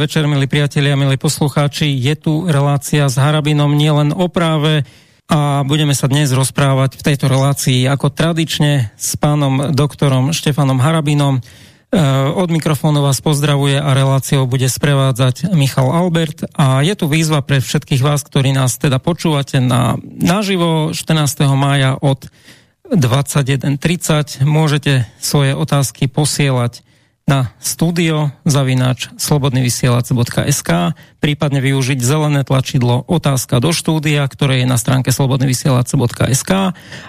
Večer, milí priatelia, milí poslucháči. Je tu relácia s Harabinom nielen o práve a budeme sa dnes rozprávať v tejto relácii ako tradične s pánom doktorom Štefanom Harabinom. E, od mikrofónu vás pozdravuje a reláciou bude sprevádzať Michal Albert a je tu výzva pre všetkých vás, ktorí nás teda počúvate na naživo 14. mája od 21.30. Môžete svoje otázky posielať na studio zavináč slobodnyvysielac.sk prípadne využiť zelené tlačidlo otázka do štúdia, ktoré je na stránke slobodnyvysielac.sk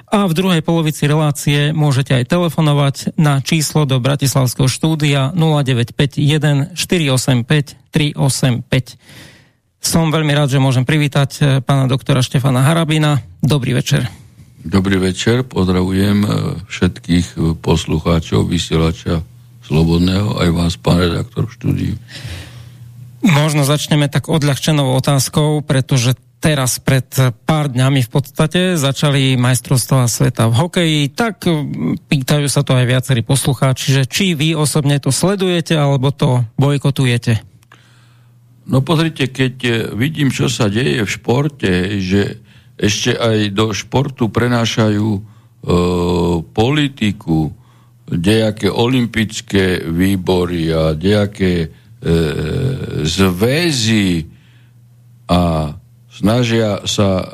a v druhej polovici relácie môžete aj telefonovať na číslo do Bratislavského štúdia 0951 485 385. Som veľmi rád, že môžem privítať eh, pána doktora Štefana Harabina. Dobrý večer. Dobrý večer, pozdravujem eh, všetkých eh, poslucháčov, vysielača Slobodného, aj vás, pán redaktor v štúdiu. Možno začneme tak odľahčenou otázkou, pretože teraz pred pár dňami v podstate začali majstrovstvá sveta v hokeji, tak pýtajú sa to aj viacerí poslucháči, že či vy osobne to sledujete, alebo to bojkotujete? No pozrite, keď vidím, čo sa deje v športe, že ešte aj do športu prenášajú e, politiku, dejaké olimpické výbory a dejaké e, zväzy a snažia sa e,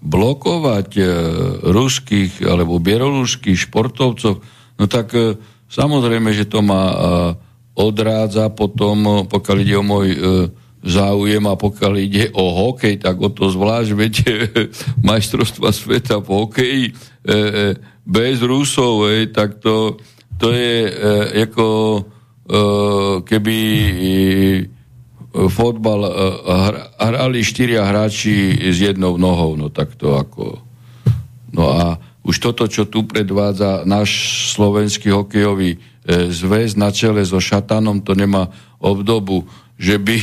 blokovať e, ruských alebo bierolušských športovcov, no tak e, samozrejme, že to ma e, odrádza potom, pokiaľ ide o môj e, záujem a pokiaľ ide o hokej, tak o to zvlášť, viete, majstrovstva sveta v hokeji bez Rusov, e, tak to, to je e, ako e, keby e, fotbal e, hrali štyria hráči s jednou nohou, no tak to ako... No a už toto, čo tu predvádza náš slovenský hokejový e, zväz na čele so Šatanom, to nemá obdobu že by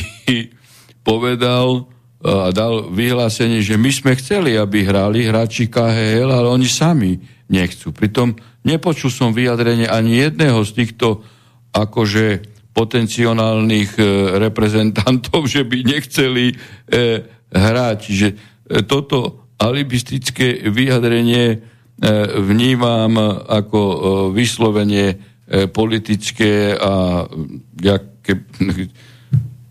povedal a dal vyhlásenie, že my sme chceli, aby hrali hráči KHL, ale oni sami nechcú. Pritom nepočul som vyjadrenie ani jedného z týchto akože potenciálnych e, reprezentantov, že by nechceli e, hrať. Čiže e, toto alibistické vyjadrenie e, vnímam ako e, vyslovenie e, politické a ja, ke,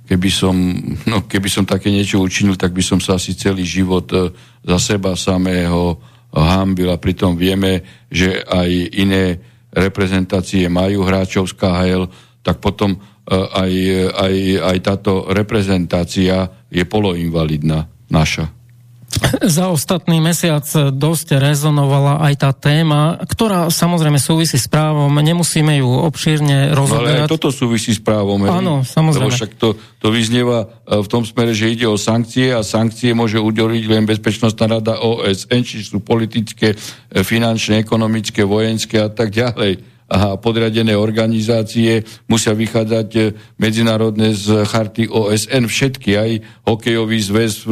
keby som, no, keby som také niečo učinil, tak by som sa asi celý život e, za seba samého hambil a pritom vieme, že aj iné reprezentácie majú hráčov z KHL, tak potom e, aj, aj, aj táto reprezentácia je poloinvalidná naša. Za ostatný mesiac dosť rezonovala aj tá téma, ktorá samozrejme súvisí s právom, nemusíme ju obšírne rozoberať. No, ale aj toto súvisí s právom. Áno, samozrejme. Lebo však to, to vyznieva e, v tom smere, že ide o sankcie a sankcie môže udeliť len Bezpečnostná rada OSN, či sú politické, e, finančné, ekonomické, vojenské a tak ďalej a podriadené organizácie musia vychádzať e, medzinárodné z charty OSN všetky, aj hokejový zväz e,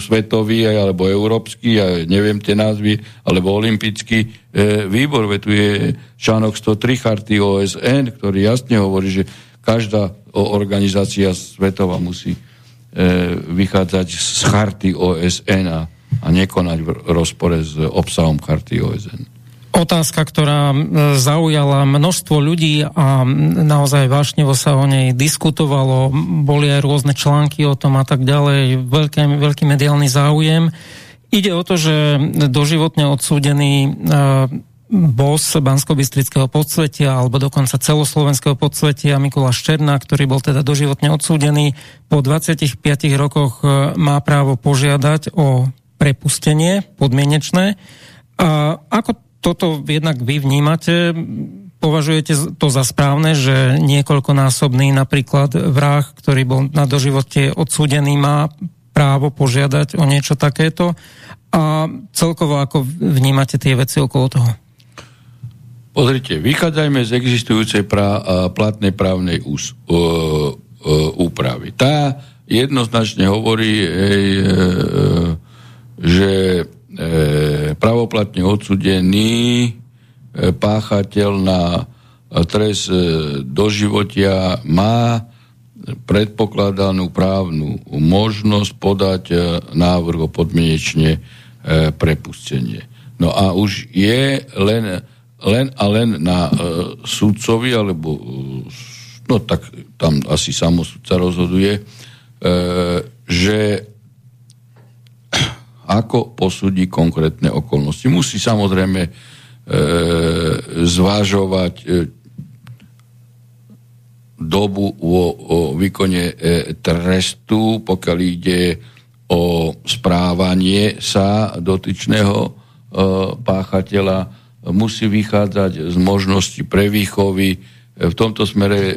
svetový, alebo európsky, aj neviem tie názvy, alebo olimpijský e, výbor, veď tu je článok 103 charty OSN, ktorý jasne hovorí, že každá organizácia svetová musí vychádzať z charty OSN a, a nekonať v rozpore s obsahom charty OSN otázka, ktorá zaujala množstvo ľudí a naozaj vášnevo sa o nej diskutovalo, boli aj rôzne články o tom a tak ďalej, veľký, veľký mediálny záujem. Ide o to, že doživotne odsúdený bos Bansko-Bistrického podsvetia alebo dokonca celoslovenského podsvetia Mikuláš Černá, ktorý bol teda doživotne odsúdený, po 25 rokoch má právo požiadať o prepustenie podmienečné. A ako toto jednak vy vnímate, považujete to za správne, že niekoľkonásobný napríklad vrah, ktorý bol na doživote odsúdený, má právo požiadať o niečo takéto a celkovo ako vnímate tie veci okolo toho? Pozrite, vychádzajme z existujúcej pra, platnej právnej ús, uh, uh, úpravy. Tá jednoznačne hovorí, hej, že E, pravoplatne odsudený e, páchateľ na trest e, doživotia má predpokladanú právnu možnosť podať e, návrh o podmienečne e, prepustenie. No a už je len, len a len na e, sudcovi, alebo no tak tam asi samosudca rozhoduje, že ako posúdi konkrétne okolnosti. Musí samozrejme zvážovať, dobu vo, o výkone e, trestu, pokiaľ ide o správanie sa dotyčného e, páchateľa, musí vychádzať z možnosti prevýchovy, e, v tomto smere e,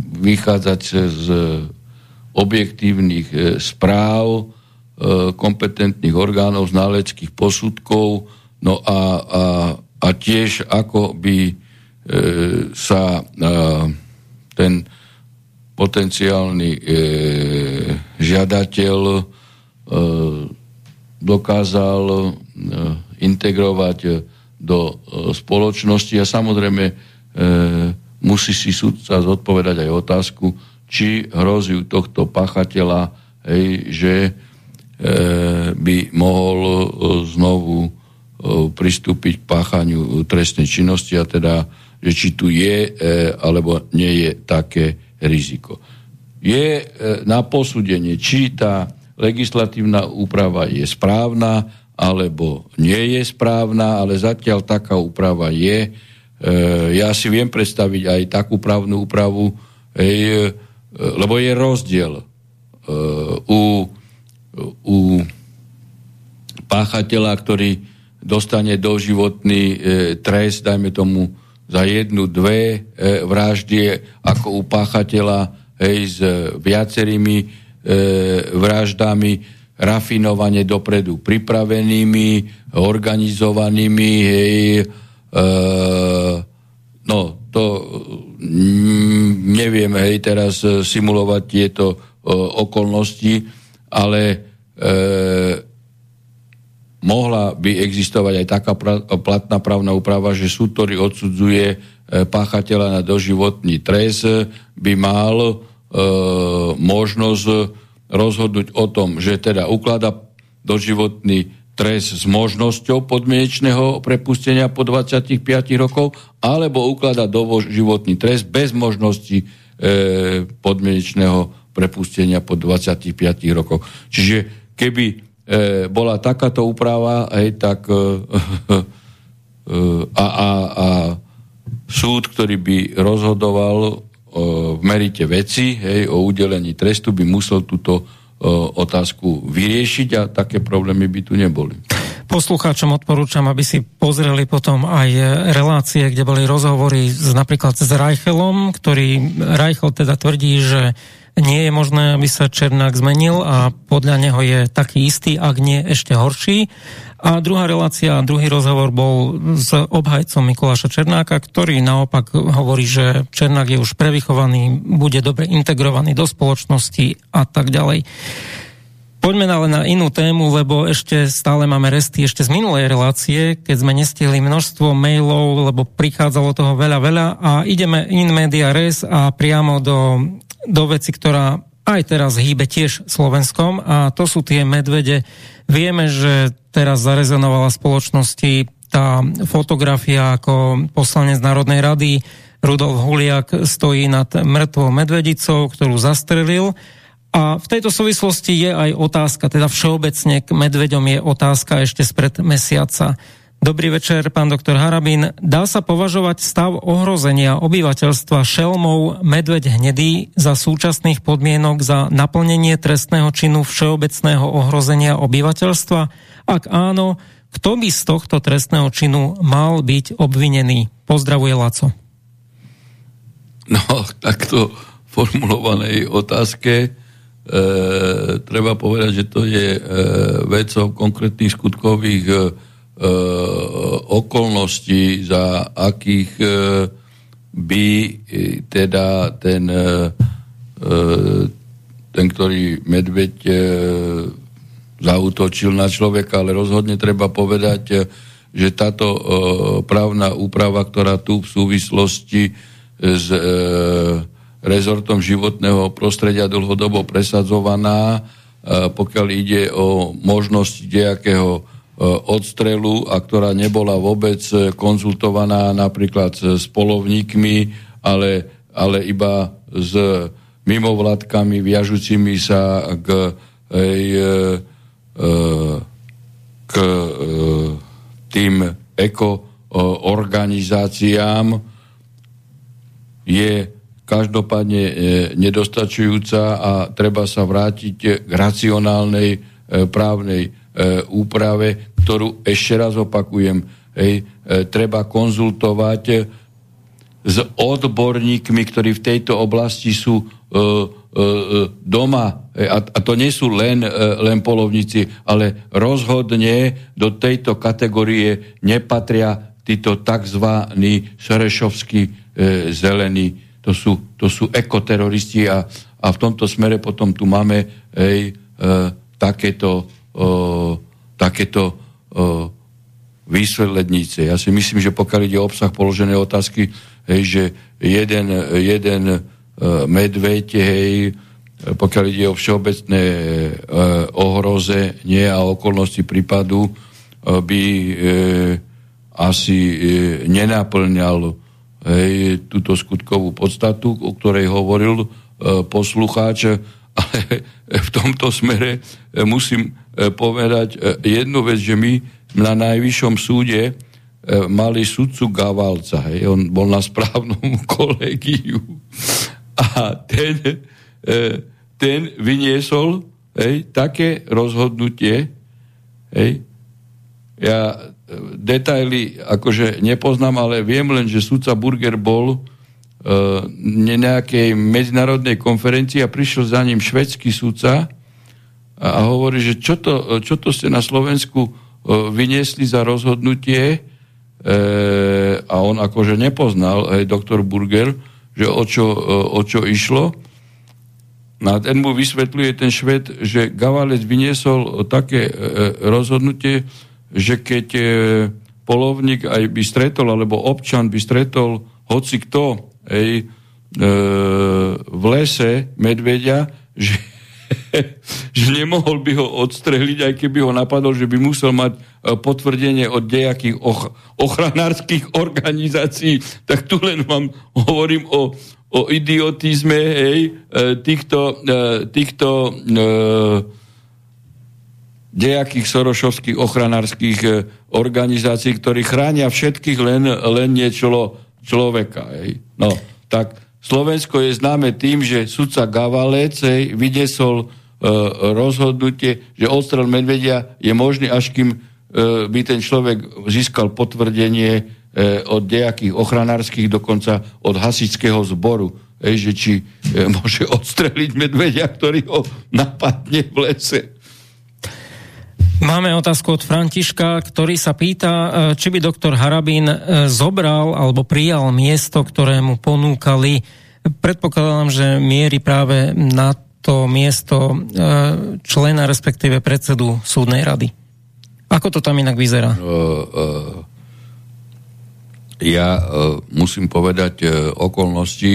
vychádzať z objektívnych e, správ. e, kompetentných orgánov, znaleckých posudkov, no a, a, a tiež ako by e, sa e, ten potenciálny e, žiadateľ e, dokázal e, integrovať do e, spoločnosti. A samozrejme e, musí si sudca zodpovedať aj otázku, či hrozí tohto pachateľa, hej, že e, by mohol e, znovu e, pristúpiť k páchaniu trestnej činnosti a teda že či tu je e, alebo nie je také riziko. Je e, na posúdenie, či tá legislatívna úprava je správna alebo nie je správna, ale zatiaľ taká úprava je. E, ja si viem predstaviť aj takú právnu úpravu, lebo je rozdiel u, u páchateľa, ktorý dostane doživotný trest, dajme tomu za jednu, dve e, vraždy ako u páchateľa hej, s viacerými e, vraždami rafinovane dopredu pripravenými, organizovanými, hej, e, no to mm, neviem, hej, teraz simulovať tieto e, okolnosti, ale e, mohla by existovať aj taká platná právna úprava, že súd, ktorý odsudzuje e, páchateľa na doživotný trest, by mal e, možnosť rozhodnúť o tom, že teda uklada doživotný trest s možnosťou podmienečného prepustenia po 25 rokov, alebo uklada doživotný trest bez možnosti e, podmienečného prepustenia po 25 rokov. Čiže keby e, bola takáto úprava, hej, tak e, e, a, a, a súd, ktorý by rozhodoval e, v merite veci hej, o udelení trestu, by musel túto e, otázku vyriešiť a také problémy by tu neboli. Poslucháčom odporúčam, aby si pozreli potom aj relácie, kde boli rozhovory s, napríklad s Reichelom, ktorý Reichel teda tvrdí, že nie je možné, aby sa Černák zmenil a podľa neho je taký istý, ak nie ešte horší. A druhá relácia, druhý rozhovor bol s obhajcom Mikuláša Černáka, ktorý naopak hovorí, že Černák je už prevychovaný, bude dobre integrovaný do spoločnosti a tak ďalej. Poďme ale na inú tému, lebo ešte stále máme resty ešte z minulej relácie, keď sme nestihli množstvo mailov, lebo prichádzalo toho veľa, veľa a ideme in media res a priamo do do veci, ktorá aj teraz hýbe tiež Slovenskom a to sú tie medvede. Vieme, že teraz zarezonovala spoločnosti tá fotografia ako poslanec Národnej rady Rudolf Huliak stojí nad mŕtvou medvedicou, ktorú zastrelil. A v tejto súvislosti je aj otázka, teda všeobecne k medveďom je otázka ešte spred mesiaca. Dobrý večer, pán doktor Harabín. Dá sa považovať stav ohrozenia obyvateľstva šelmov medveď hnedý za súčasných podmienok za naplnenie trestného činu všeobecného ohrozenia obyvateľstva? Ak áno, kto by z tohto trestného činu mal byť obvinený? Pozdravuje Laco. No, takto formulovanej otázke e, treba povedať, že to je e, vecou konkrétnych skutkových e, okolností, za akých e, by e, teda ten, ten ktorý medveď zautočil na človeka, ale rozhodne treba povedať, že táto právna úprava, ktorá tu v súvislosti s rezortom životného prostredia dlhodobo presadzovaná, pokiaľ ide o možnosť nejakého odstrelu a ktorá nebola vôbec konzultovaná napríklad s polovníkmi, ale, ale iba s mimovládkami viažúcimi sa k, k tým ekoorganizáciám je každopádne e, nedostačujúca a treba sa vrátiť k racionálnej e, právnej e, úprave, ktorú ešte raz opakujem, hej, treba konzultovať s odborníkmi, ktorí v tejto oblasti sú doma, a, to nie sú len, len polovníci, ale rozhodne do tejto kategórie nepatria títo tzv. šerešovskí e, zelení to sú, to sú ekoteroristi a, a v tomto smere potom tu máme hej, e, takéto, e, takéto e, výslednice. Ja si myslím, že pokiaľ ide o obsah položené otázky, hej, že jeden, jeden e, medveď, hej, pokiaľ ide o všeobecné e, ohroze nie a okolnosti prípadu, e, by e, asi e, nenaplňal hej, túto skutkovú podstatu, o ktorej hovoril e, poslucháč, ale v tomto smere e, musím povedať e, jednu vec, že my na najvyššom súde e, mali sudcu Gavalca, hej, on bol na správnom kolegiu. A ten, e, ten vyniesol hej, také rozhodnutie, hej, ja detaily akože nepoznám, ale viem len, že sudca Burger bol na nejakej medzinárodnej konferencii a prišiel za ním švedský sudca a, hovorí, že čo to, čo to ste na Slovensku uh, vyniesli za rozhodnutie uh, a on akože nepoznal, aj doktor Burger, že o čo, uh, o čo išlo. No a ten mu vysvetľuje ten šved, že Gavalec vyniesol také uh, rozhodnutie, že keď e, polovník aj by stretol, alebo občan by stretol hoci kto ej, e, v lese medvedia, že, že nemohol by ho odstrehliť, aj keby ho napadol, že by musel mať e, potvrdenie od nejakých och, ochranárskych organizácií. Tak tu len vám hovorím o, o idiotizme hej, e, týchto, týchto e, dejakých sorošovských ochranárskych organizácií, ktorí chránia všetkých len, len nie člo, človeka. Hej. No, tak Slovensko je známe tým, že sudca Gavalec vydesol e, rozhodnutie, že odstrel medvedia je možný, až kým e, by ten človek získal potvrdenie e, od nejakých ochranárskych, dokonca od hasičského zboru, hej, že či e, môže odstreliť medvedia, ktorý ho napadne v lese. Máme otázku od Františka, ktorý sa pýta, e, či by doktor Harabín e, zobral alebo prijal miesto, ktoré mu ponúkali. Predpokladám, že mieri práve na to miesto e, člena, respektíve predsedu súdnej rady. Ako to tam inak vyzerá? Ja musím povedať okolnosti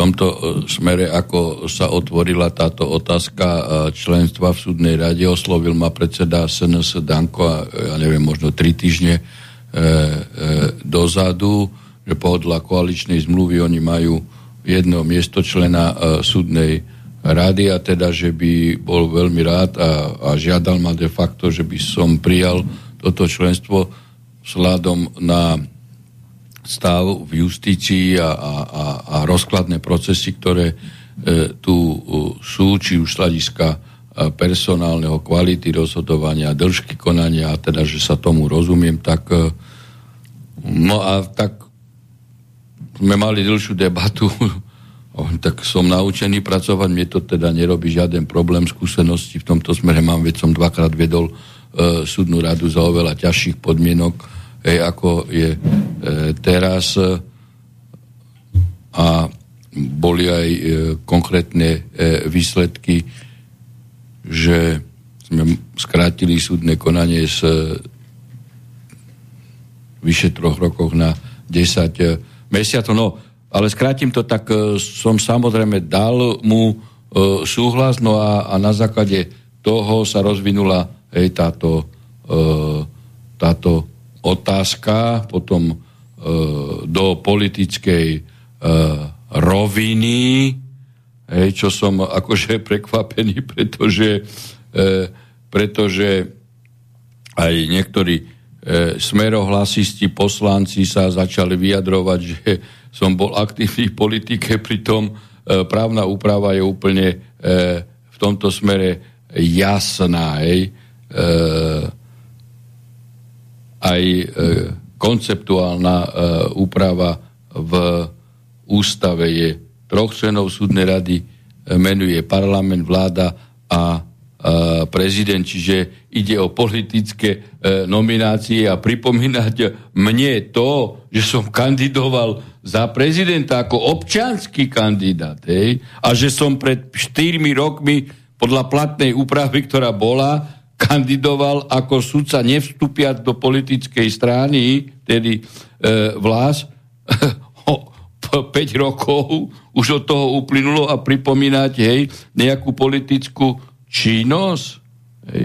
tomto e, smere, ako sa otvorila táto otázka e, členstva v súdnej rade, oslovil ma predseda SNS Danko a ja neviem, možno tri týždne e, e, dozadu, že podľa koaličnej zmluvy oni majú jedno miesto člena e, súdnej rady a teda, že by bol veľmi rád a, a žiadal ma de facto, že by som prijal toto členstvo vzhľadom na stav v justícii a, a, a, a rozkladné procesy, ktoré e, tu e, sú, či už hľadiska e, personálneho kvality rozhodovania, dĺžky konania, a teda, že sa tomu rozumiem, tak e, no a tak sme mali dlhšiu debatu, tak som naučený pracovať, mne to teda nerobí žiaden problém, skúsenosti v tomto smere mám, veď som dvakrát vedol e, súdnu radu za oveľa ťažších podmienok, hej, ako je e, teraz a boli aj e, konkrétne e, výsledky, že sme skrátili súdne konanie z e, vyše troch rokov na 10 e, mesiacov. No, ale skrátim to, tak som samozrejme dal mu súhlas, no a, a na základe toho sa rozvinula hej, táto, táto otázka potom do politickej roviny, hej, čo som akože prekvapený, pretože, pretože aj niektorí e, smerohlasisti, poslanci sa začali vyjadrovať, že som bol aktívny v politike, pritom e, právna úprava je úplne e, v tomto smere jasná. Hej. E, aj e, konceptuálna e, úprava v ústave je. Troch členov súdnej rady, e, menuje parlament, vláda a prezident, čiže ide o politické nominácie a pripomínať mne to, že som kandidoval za prezidenta ako občanský kandidát hej, a že som pred 4 rokmi podľa platnej úpravy, ktorá bola, kandidoval ako sudca nevstupiať do politickej strany, tedy e, vlás, 5 rokov už od toho uplynulo a pripomínať hej, nejakú politickú činnosť.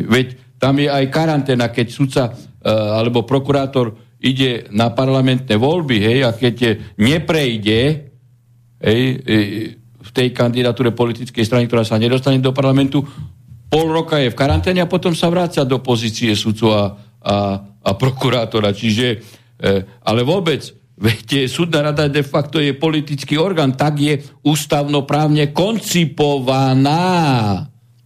Veď tam je aj karanténa, keď sudca uh, alebo prokurátor ide na parlamentné voľby, hej, a keď neprejde hej, v tej kandidatúre politickej strany, ktorá sa nedostane do parlamentu, pol roka je v karanténe a potom sa vráca do pozície sudcu a, a, a prokurátora. Čiže, e, ale vôbec, viete, súdna rada de facto je politický orgán, tak je ústavnoprávne koncipovaná.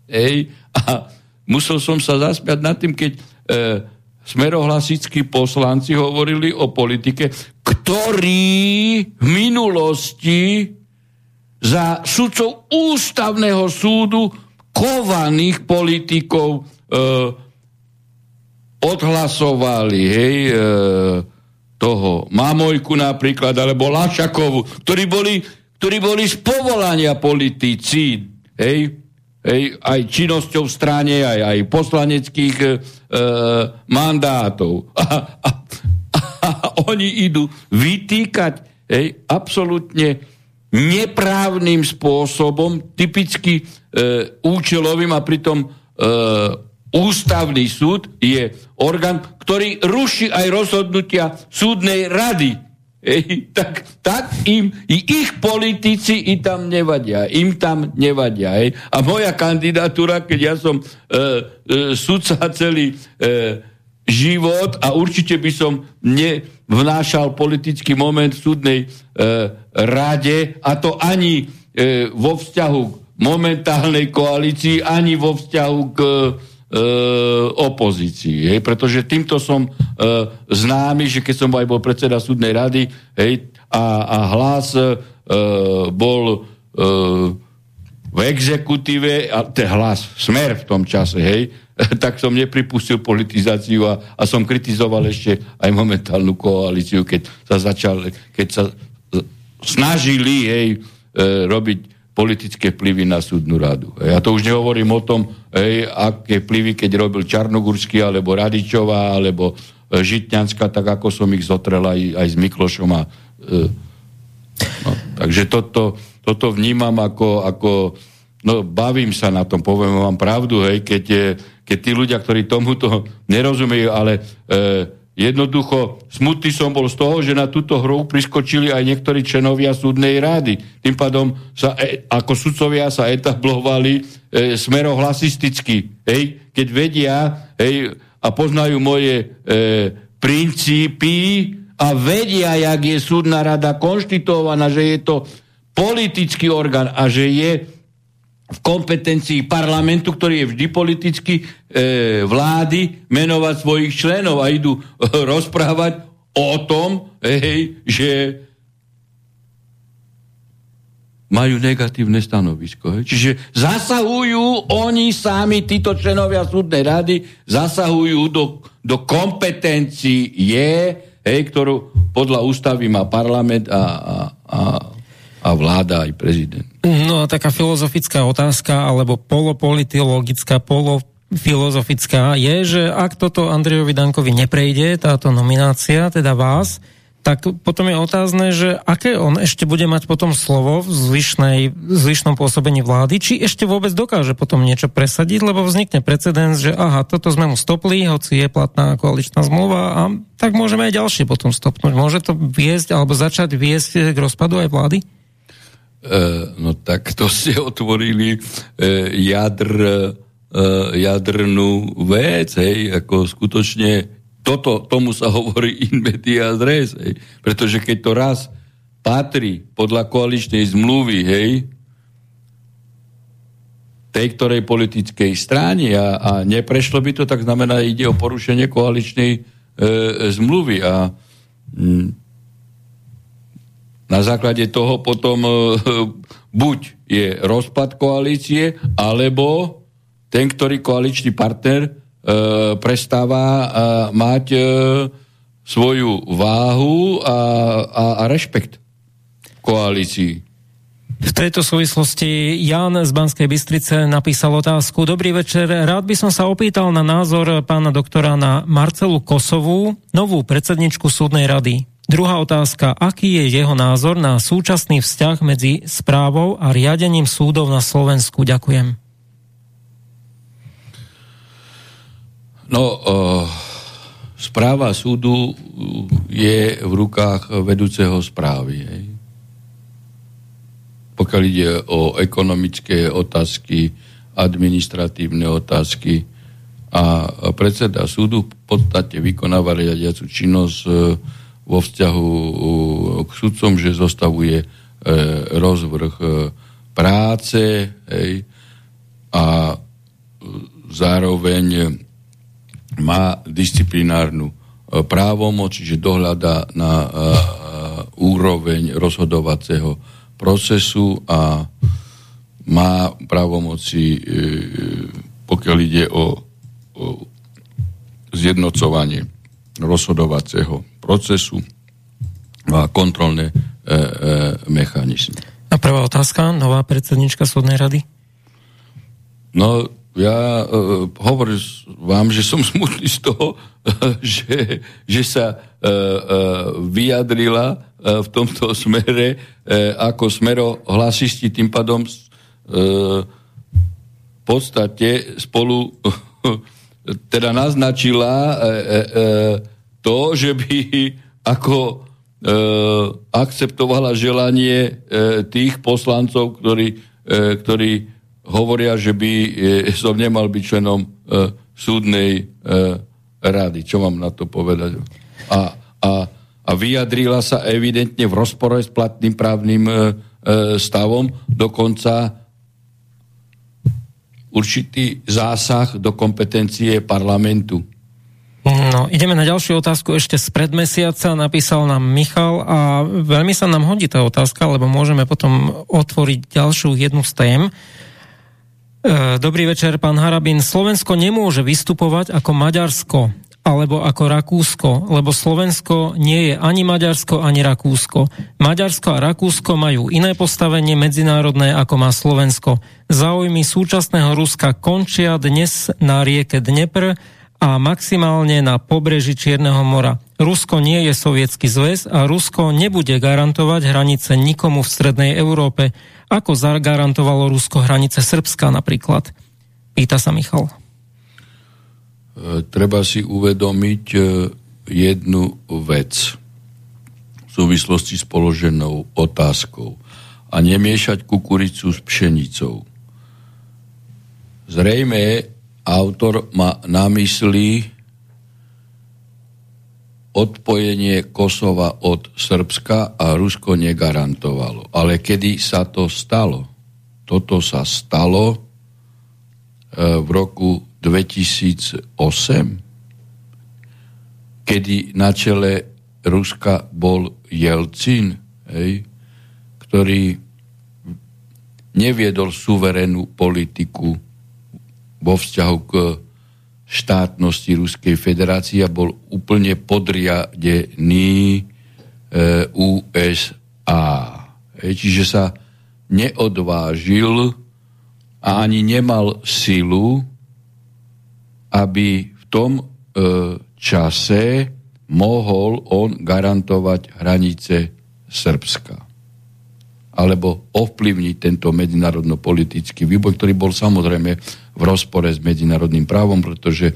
Ej, a musel som sa zasmiať nad tým, keď e, smerohlasickí poslanci hovorili o politike, ktorí v minulosti za sudcov ústavného súdu kovaných politikov e, odhlasovali, hej, e, toho Mamojku napríklad, alebo Lašakovu, ktorí boli, ktorí boli z povolania politici, hej, Hej, aj činnosťou v strane, aj, aj poslaneckých e, mandátov. A, a, a oni idú vytýkať hej, absolútne neprávnym spôsobom, typicky e, účelovým a pritom e, ústavný súd je orgán, ktorý ruší aj rozhodnutia súdnej rady Ej, tak, tak im, i ich politici i tam nevadia, im tam nevadia. Ej. A moja kandidatúra, keď ja som e, e, sudca celý e, život a určite by som nevnášal politický moment súdnej e, rade a to ani e, vo vzťahu k momentálnej koalícii, ani vo vzťahu k e, opozícii. Hej, pretože týmto som e, známy, že keď som aj bol predseda súdnej rady hej, a, a hlas e, bol e, v exekutíve, a ten hlas, smer v tom čase, hej, tak som nepripustil politizáciu a, a som kritizoval ešte aj momentálnu koalíciu, keď sa začal, keď sa snažili hej, e, robiť politické vplyvy na súdnu radu. Ja to už nehovorím o tom, hej, aké vplyvy, keď robil Čarnogurský, alebo Radičová, alebo e, Žitňanská, tak ako som ich zotrel aj, aj s Miklošom. A, e, no, takže toto, toto vnímam ako, ako no, bavím sa na tom, poviem vám pravdu, hej, keď, keď tí ľudia, ktorí tomuto nerozumejú, ale e, Jednoducho, smutný som bol z toho, že na túto hru priskočili aj niektorí členovia súdnej rády. Tým pádom sa, e, ako sudcovia sa etablovali e, smerohlasisticky. Hej? Keď vedia hej, a poznajú moje e, princípy a vedia, jak je súdna rada konštituovaná, že je to politický orgán a že je v kompetencii parlamentu, ktorý je vždy politicky e, vlády, menovať svojich členov a idú e, rozprávať o tom, hej, že majú negatívne stanovisko. Hej. Čiže zasahujú oni sami, títo členovia súdnej rady, zasahujú do, do kompetencií, hej, ktorú podľa ústavy má parlament a, a, a a vláda aj prezident. No a taká filozofická otázka, alebo polopolitologická, polofilozofická je, že ak toto Andrejovi Dankovi neprejde, táto nominácia, teda vás, tak potom je otázne, že aké on ešte bude mať potom slovo v zvyšnej, zvyšnom pôsobení vlády, či ešte vôbec dokáže potom niečo presadiť, lebo vznikne precedens, že aha, toto sme mu stopli, hoci je platná koaličná zmluva a tak môžeme aj ďalšie potom stopnúť. Môže to viesť alebo začať viesť k rozpadu aj vlády? E, no tak to ste otvorili e, jadr, e, jadrnú vec, hej, ako skutočne toto, tomu sa hovorí in media res, hej. Pretože keď to raz patrí podľa koaličnej zmluvy, hej, tej ktorej politickej strane a, a neprešlo by to, tak znamená, ide o porušenie koaličnej e, zmluvy a mm, na základe toho potom e, buď je rozpad koalície, alebo ten, ktorý koaličný partner E, prestáva e, mať e, svoju váhu a, a, a rešpekt koalícii. V tejto súvislosti Jan z Banskej Bystrice napísal otázku. Dobrý večer, rád by som sa opýtal na názor pána doktora na Marcelu Kosovú, novú predsedničku súdnej rady. Druhá otázka, aký je jeho názor na súčasný vzťah medzi správou a riadením súdov na Slovensku? Ďakujem. No, uh, správa súdu je v rukách vedúceho správy. Hej. Pokiaľ ide o ekonomické otázky, administratívne otázky a predseda súdu v podstate vykonáva riadiacu činnosť vo vzťahu k sudcom, že zostavuje rozvrh práce hej, a zároveň má disciplinárnu e, právomoc, čiže dohľada na e, úroveň rozhodovacieho procesu a má právomoci, e, pokiaľ ide o zjednocovanie rozhodovacieho procesu a kontrolné e, e, mechanizmy. A prvá otázka, nová predsednička súdnej rady? No, ja uh, hovorím vám, že som smutný z toho, že, že sa uh, uh, vyjadrila uh, v tomto smere uh, ako smero hlasisti, tým pádom uh, v podstate spolu teda naznačila uh, uh, to, že by ako uh, akceptovala želanie uh, tých poslancov, ktorí, uh, ktorí hovoria, že by e, som nemal byť členom e, súdnej e, rady. Čo mám na to povedať? A, a, a vyjadrila sa evidentne v rozpore s platným právnym e, e, stavom, dokonca určitý zásah do kompetencie parlamentu. No, ideme na ďalšiu otázku ešte z predmesiaca. Napísal nám Michal a veľmi sa nám hodí tá otázka, lebo môžeme potom otvoriť ďalšiu jednu z tém. E, dobrý večer, pán Harabin. Slovensko nemôže vystupovať ako Maďarsko alebo ako Rakúsko, lebo Slovensko nie je ani Maďarsko, ani Rakúsko. Maďarsko a Rakúsko majú iné postavenie medzinárodné, ako má Slovensko. Záujmy súčasného Ruska končia dnes na rieke Dnepr a maximálne na pobreží Čierneho mora. Rusko nie je sovietský zväz a Rusko nebude garantovať hranice nikomu v strednej Európe. Ako zagarantovalo Rusko hranice Srbska napríklad? Pýta sa Michal. E, treba si uvedomiť e, jednu vec v súvislosti s položenou otázkou a nemiešať kukuricu s pšenicou. Zrejme autor má na mysli odpojenie Kosova od Srbska a Rusko negarantovalo. Ale kedy sa to stalo? Toto sa stalo e, v roku 2008, kedy na čele Ruska bol Jelcin, hej, ktorý neviedol suverénnu politiku vo vzťahu k štátnosti Ruskej federácie a bol úplne podriadený e, USA. E, čiže sa neodvážil a ani nemal silu, aby v tom e, čase mohol on garantovať hranice Srbska alebo ovplyvniť tento medzinárodno-politický výboj, ktorý bol samozrejme v rozpore s medzinárodným právom, pretože e,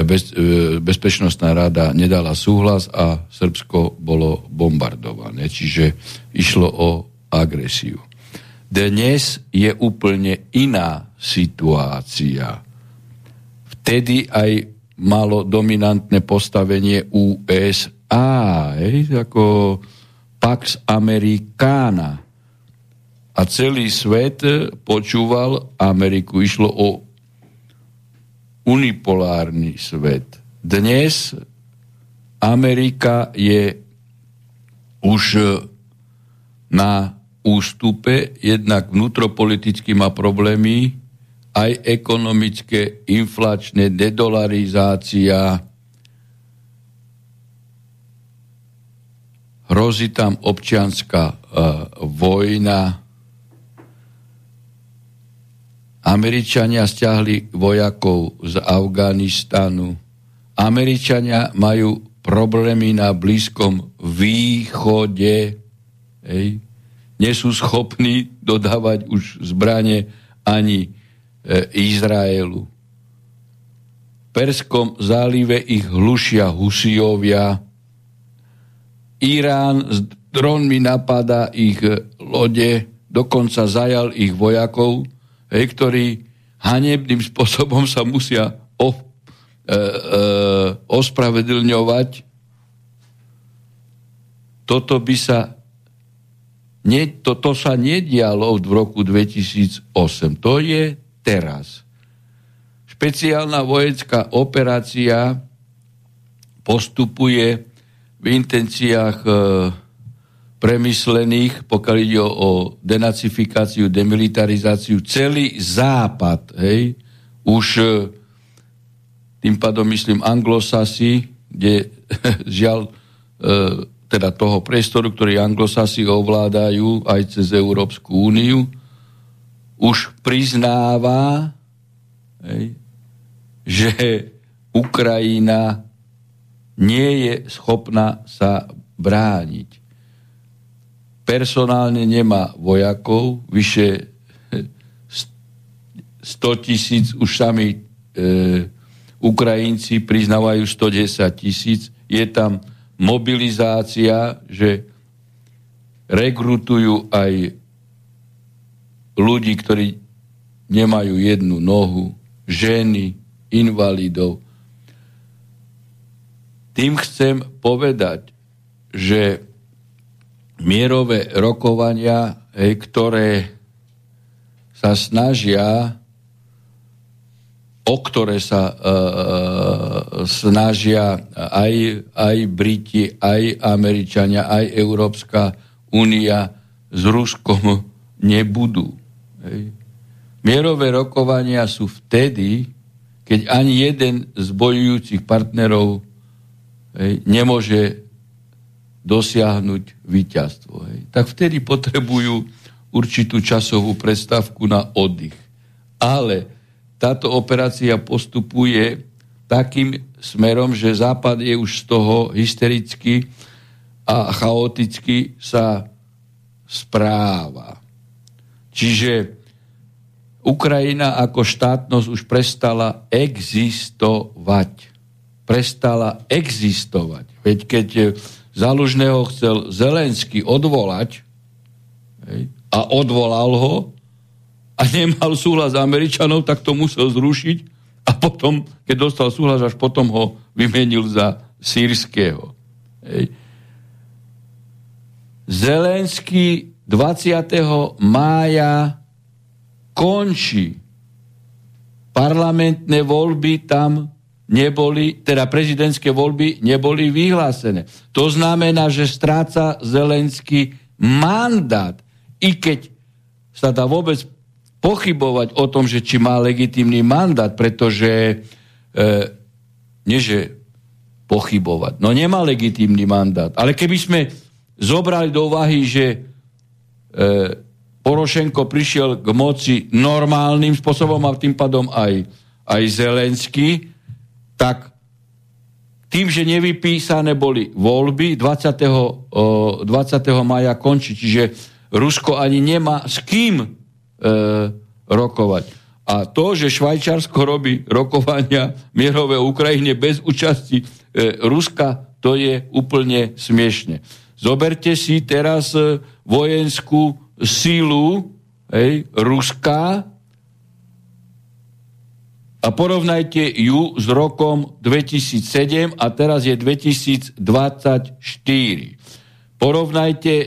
bez, e, Bezpečnostná rada nedala súhlas a Srbsko bolo bombardované. Čiže išlo o agresiu. Dnes je úplne iná situácia. Vtedy aj malo dominantné postavenie USA, hej, ako Pax Americana a celý svet počúval Ameriku. Išlo o unipolárny svet. Dnes Amerika je už na ústupe, jednak vnútropoliticky má problémy, aj ekonomické, inflačné, dedolarizácia, hrozí tam občianská uh, vojna, Američania stiahli vojakov z Afganistanu. Američania majú problémy na Blízkom východe. Hej. Nie sú schopní dodávať už zbranie ani e, Izraelu. V Perskom zálive ich hlušia Husiovia. Irán s dronmi napadá ich lode, dokonca zajal ich vojakov, hej, ktorí hanebným spôsobom sa musia o, e, e, ospravedlňovať. Toto by sa ne, toto sa nedialo v roku 2008. To je teraz. Špeciálna vojenská operácia postupuje v intenciách e, premyslených, pokiaľ ide o denacifikáciu, demilitarizáciu, celý západ, hej, už e, tým pádom myslím anglosasi, kde žiaľ e, teda toho priestoru, ktorý anglosasi ovládajú aj cez Európsku úniu, už priznáva, hej, že Ukrajina nie je schopná sa brániť personálne nemá vojakov, vyše 100 tisíc, už sami e, Ukrajinci priznávajú 110 tisíc, je tam mobilizácia, že rekrutujú aj ľudí, ktorí nemajú jednu nohu, ženy, invalidov. Tým chcem povedať, že mierové rokovania, hej, ktoré sa snažia, o ktoré sa e, e, snažia aj, aj Briti, aj Američania, aj Európska únia s Ruskom nebudú. Hej. Mierové rokovania sú vtedy, keď ani jeden z bojujúcich partnerov hej, nemôže dosiahnuť víťazstvo. Hej. Tak vtedy potrebujú určitú časovú prestávku na oddych. Ale táto operácia postupuje takým smerom, že Západ je už z toho hystericky a chaoticky sa správa. Čiže Ukrajina ako štátnosť už prestala existovať. Prestala existovať. Veď keď Zalužného chcel Zelensky odvolať a odvolal ho a nemal súhlas Američanov, tak to musel zrušiť a potom, keď dostal súhlas, až potom ho vymenil za sírskeho. Hej. Zelenský 20. mája končí parlamentné voľby tam neboli, teda prezidentské voľby neboli vyhlásené. To znamená, že stráca Zelenský mandát. I keď sa dá vôbec pochybovať o tom, že či má legitímny mandát, pretože e, nie že pochybovať, no nemá legitímny mandát. Ale keby sme zobrali do úvahy, že e, Porošenko prišiel k moci normálnym spôsobom a tým pádom aj, aj Zelenský, tak tým, že nevypísané boli voľby, 20. 20. maja končí, čiže Rusko ani nemá s kým e, rokovať. A to, že Švajčarsko robí rokovania mierové Ukrajine bez účasti e, Ruska, to je úplne smiešne. Zoberte si teraz e, vojenskú sílu hej, Ruska a porovnajte ju s rokom 2007 a teraz je 2024. Porovnajte e,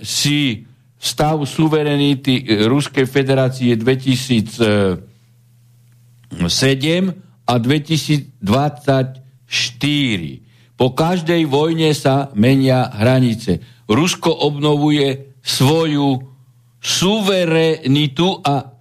si stav suverenity e, Ruskej federácie 2007 a 2024. Po každej vojne sa menia hranice. Rusko obnovuje svoju suverenitu a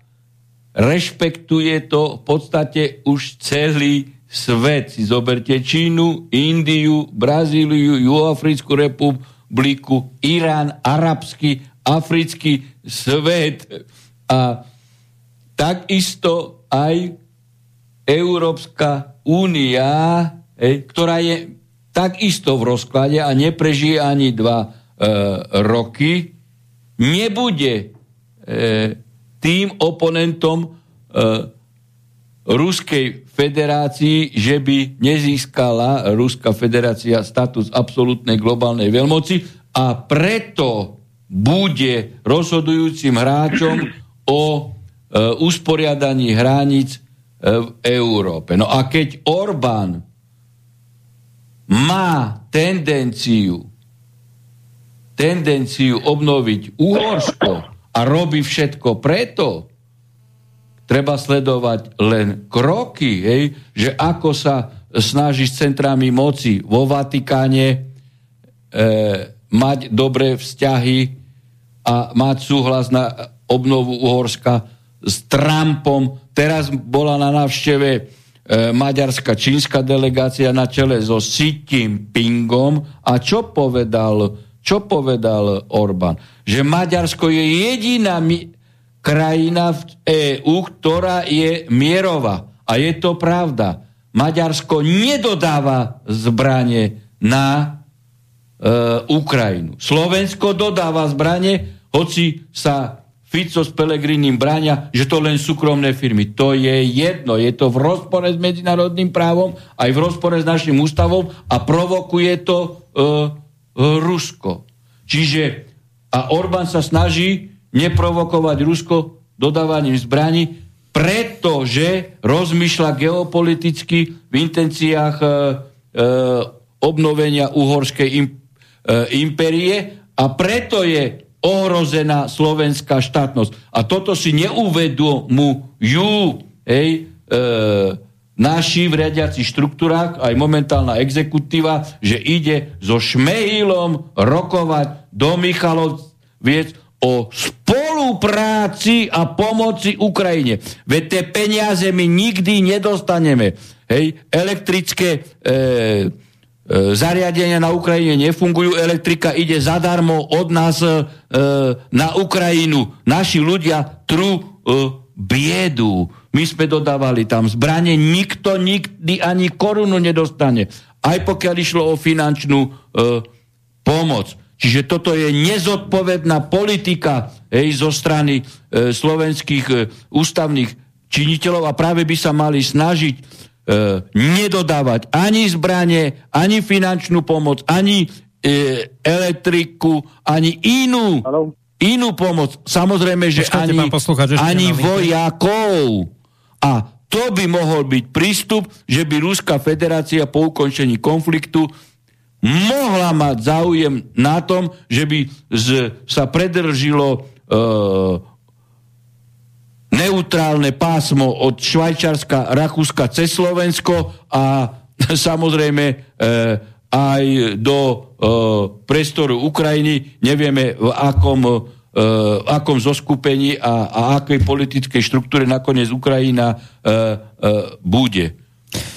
rešpektuje to v podstate už celý svet. Si zoberte Čínu, Indiu, Brazíliu, Juhoafrickú republiku, Irán, arabský, africký svet. A takisto aj Európska únia, ktorá je takisto v rozklade a neprežije ani dva e, roky, nebude e, tým oponentom e, Ruskej federácii, že by nezískala Ruská federácia status absolútnej globálnej veľmoci a preto bude rozhodujúcim hráčom o e, usporiadaní hraníc e, v Európe. No a keď Orbán má tendenciu tendenciu obnoviť Uhorsko a robí všetko preto, treba sledovať len kroky, hej, že ako sa snaží s centrami moci vo Vatikáne e, mať dobré vzťahy a mať súhlas na obnovu Uhorska s Trumpom. Teraz bola na návšteve e, maďarská čínska delegácia na čele so Xi Jinpingom a čo povedal čo povedal Orbán? Že Maďarsko je jediná mi- krajina v EÚ, ktorá je mierová. A je to pravda. Maďarsko nedodáva zbranie na e, Ukrajinu. Slovensko dodáva zbranie, hoci sa Fico s Pelegrinim bráňa, že to len súkromné firmy. To je jedno, je to v rozpore s medzinárodným právom, aj v rozpore s našim ústavom a provokuje to e, Rusko. Čiže a Orbán sa snaží neprovokovať Rusko dodávaním zbraní, pretože rozmýšľa geopoliticky v intenciách e, e, obnovenia uhorskej im, e, imperie a preto je ohrozená slovenská štátnosť. A toto si neuvedomujú hej, e, naši v riadiacich štruktúrách, aj momentálna exekutíva, že ide so Šmehilom rokovať do Michaloviec o spolupráci a pomoci Ukrajine. Veď tie peniaze my nikdy nedostaneme. Hej, elektrické e, e, zariadenia na Ukrajine nefungujú, elektrika ide zadarmo od nás e, na Ukrajinu. Naši ľudia trú e, biedu. My sme dodávali tam zbranie, nikto nikdy ani korunu nedostane. Aj pokiaľ išlo o finančnú e, pomoc. Čiže toto je nezodpovedná politika hej, zo strany e, slovenských e, ústavných činiteľov a práve by sa mali snažiť e, nedodávať ani zbranie, ani finančnú pomoc, ani e, elektriku, ani inú, inú pomoc. Samozrejme, že Počkajte, ani, ani vojakov. A to by mohol byť prístup, že by Ruská federácia po ukončení konfliktu mohla mať záujem na tom, že by z, sa predržilo e, neutrálne pásmo od Švajčarska, Rakúska cez Slovensko a samozrejme e, aj do e, priestoru Ukrajiny. Nevieme v akom uh, akom zoskupení a, a akej politickej štruktúre nakoniec Ukrajina uh, uh, bude.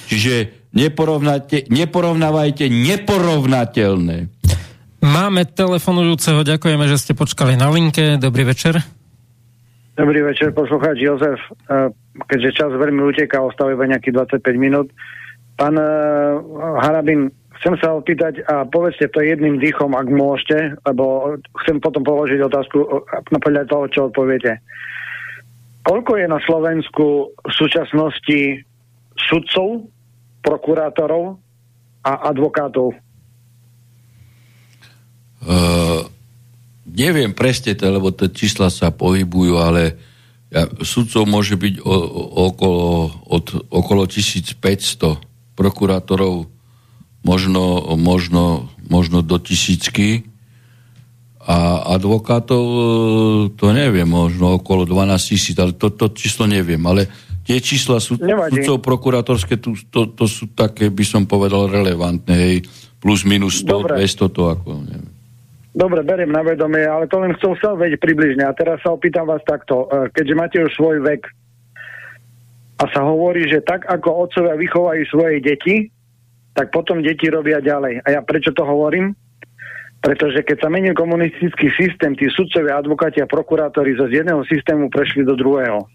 Čiže neporovnávajte neporovnateľné. Máme telefonujúceho, ďakujeme, že ste počkali na linke. Dobrý večer. Dobrý večer, poslucháč Jozef. Keďže čas veľmi uteká, ostáva iba nejakých 25 minút, Pán Harabin, chcem sa opýtať a povedzte to jedným dýchom, ak môžete, lebo chcem potom položiť otázku na podľa toho, čo odpoviete. Koľko je na Slovensku v súčasnosti sudcov, prokurátorov a advokátov? Uh, neviem presne lebo tie čísla sa pohybujú, ale ja, sudcov môže byť o, o, okolo, od, okolo 1500 prokurátorov možno, možno, možno do tisícky a advokátov e, to neviem, možno okolo 12 tisíc, ale to, to číslo neviem, ale tie čísla sú sudcov prokurátorské, to, to, to sú také, by som povedal, relevantné, hej, plus minus 100, Dobre. 200 to ako, neviem. Dobre, beriem na vedomie, ale to len chcel sa vedieť približne. A teraz sa opýtam vás takto. E, keďže máte už svoj vek, a sa hovorí, že tak ako otcovia vychovajú svoje deti, tak potom deti robia ďalej. A ja prečo to hovorím? Pretože keď sa menil komunistický systém, tí sudcovia, advokáti a prokurátori zo z jedného systému prešli do druhého.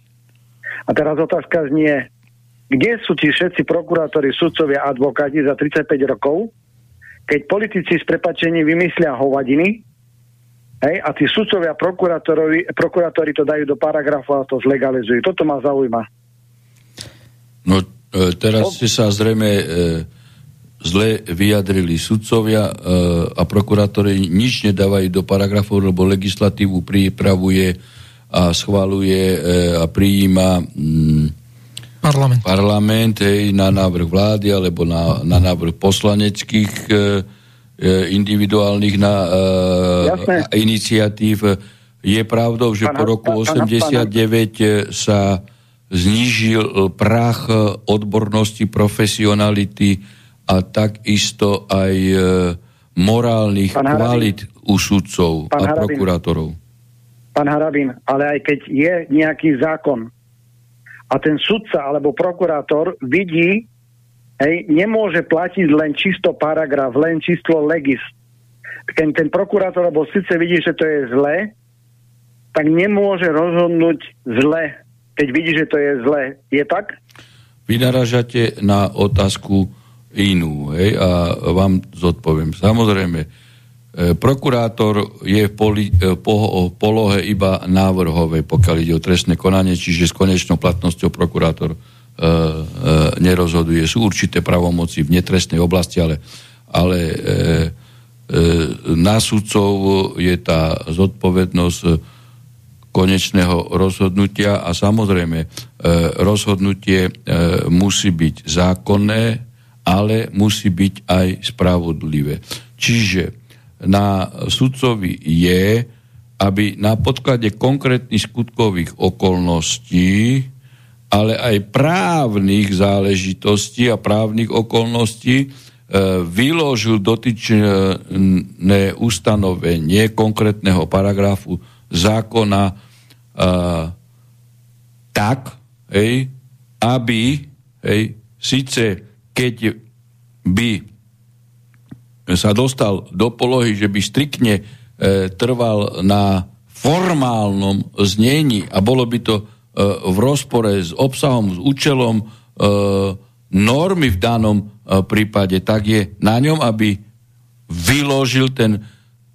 A teraz otázka znie, kde sú tí všetci prokurátori, sudcovia, advokáti za 35 rokov, keď politici s prepačením vymyslia hovadiny, hej, a tí sudcovia, prokurátori to dajú do paragrafu a to zlegalizujú. Toto ma zaujíma. No e, teraz ste sa zrejme e, zle vyjadrili sudcovia e, a prokurátori nič nedávajú do paragrafov, lebo legislatívu pripravuje a schvaluje e, a prijíma mm, parlament, parlament hej, na návrh vlády alebo na, na návrh poslaneckých e, e individuálnych na, e, iniciatív. Je pravdou, že po roku 89 sa znížil e, prach e, odbornosti, profesionality a takisto aj e, morálnych kvalit u sudcov Pán a Harabin. prokurátorov. Pán Harabin, ale aj keď je nejaký zákon a ten sudca alebo prokurátor vidí, hej, nemôže platiť len čisto paragraf, len čisto legis. Keď ten prokurátor alebo síce vidí, že to je zlé, tak nemôže rozhodnúť zle keď vidí, že to je zlé. Je tak? Vy naražate na otázku inú hej, a vám zodpoviem. Samozrejme, e, prokurátor je v poli, e, po, polohe iba návrhovej, pokiaľ ide o trestné konanie, čiže s konečnou platnosťou prokurátor e, e, nerozhoduje. Sú určité pravomoci v netrestnej oblasti, ale, ale e, e, na sudcov je tá zodpovednosť konečného rozhodnutia a samozrejme e, rozhodnutie e, musí byť zákonné, ale musí byť aj spravodlivé. Čiže na sudcovi je, aby na podklade konkrétnych skutkových okolností, ale aj právnych záležitostí a právnych okolností e, vyložil dotyčné ustanovenie konkrétneho paragrafu zákona uh, tak, hej, aby hej, síce keď by sa dostal do polohy, že by striktne e, trval na formálnom znení a bolo by to e, v rozpore s obsahom, s účelom e, normy v danom e, prípade, tak je na ňom, aby vyložil ten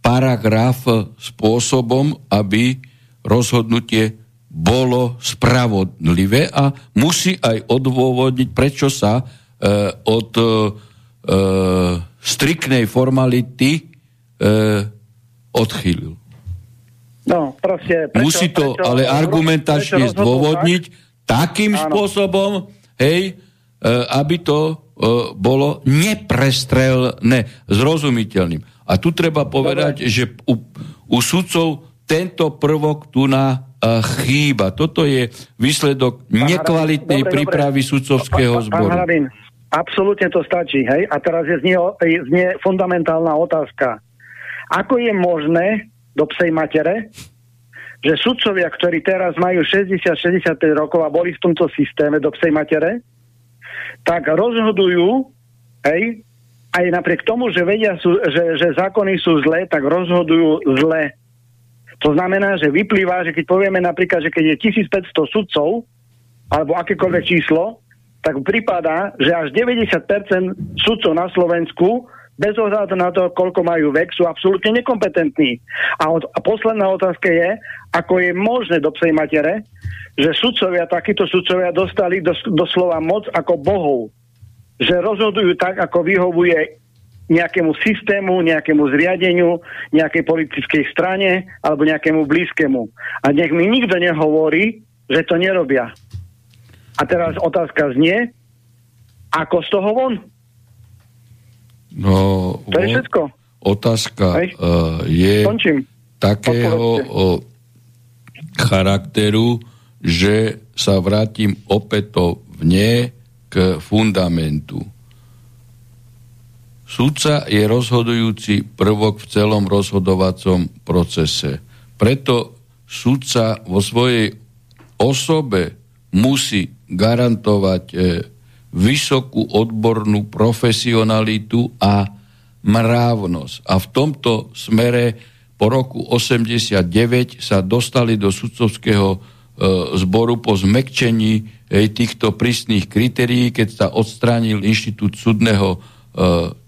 paragraf spôsobom, aby rozhodnutie bolo spravodlivé a musí aj odôvodniť, prečo sa od e, striknej formality e, odchýlil. No, proste, prečo, musí to prečo, ale argumentačne prečo zdôvodniť tak? takým Áno. spôsobom, hej, aby to bolo neprestrelné, zrozumiteľným. A tu treba povedať, Dobre. že u, u sudcov tento prvok tu na chýba. Toto je výsledok nekvalitnej Harabin, prípravy dobre. sudcovského zboru. Pán Harabin, absolútne to stačí, hej? A teraz je znie, znie fundamentálna otázka. Ako je možné do psej matere, že sudcovia, ktorí teraz majú 60-65 rokov a boli v tomto systéme do psej matere, tak rozhodujú, hej, aj napriek tomu, že vedia, sú, že, že zákony sú zlé, tak rozhodujú zle. To znamená, že vyplýva, že keď povieme napríklad, že keď je 1500 sudcov, alebo akékoľvek číslo, tak pripadá, že až 90% sudcov na Slovensku bez ohľadu na to, koľko majú vek, sú absolútne nekompetentní. A, od, a posledná otázka je, ako je možné do psej matere, že sudcovia, takíto sudcovia dostali dos, doslova moc ako bohov. Že rozhodujú tak, ako vyhovuje nejakému systému, nejakému zriadeniu, nejakej politickej strane alebo nejakému blízkemu. A nech mi nikto nehovorí, že to nerobia. A teraz otázka znie, ako z toho von? No, to je všetko. Otázka uh, je Končím. takého uh, charakteru, že sa vrátim opätovne k fundamentu. Súdca je rozhodujúci prvok v celom rozhodovacom procese. Preto súdca vo svojej osobe musí garantovať e, vysokú odbornú profesionalitu a mrávnosť. A v tomto smere po roku 89 sa dostali do sudcovského e, zboru po zmekčení e, týchto prísnych kritérií, keď sa odstránil inštitút súdneho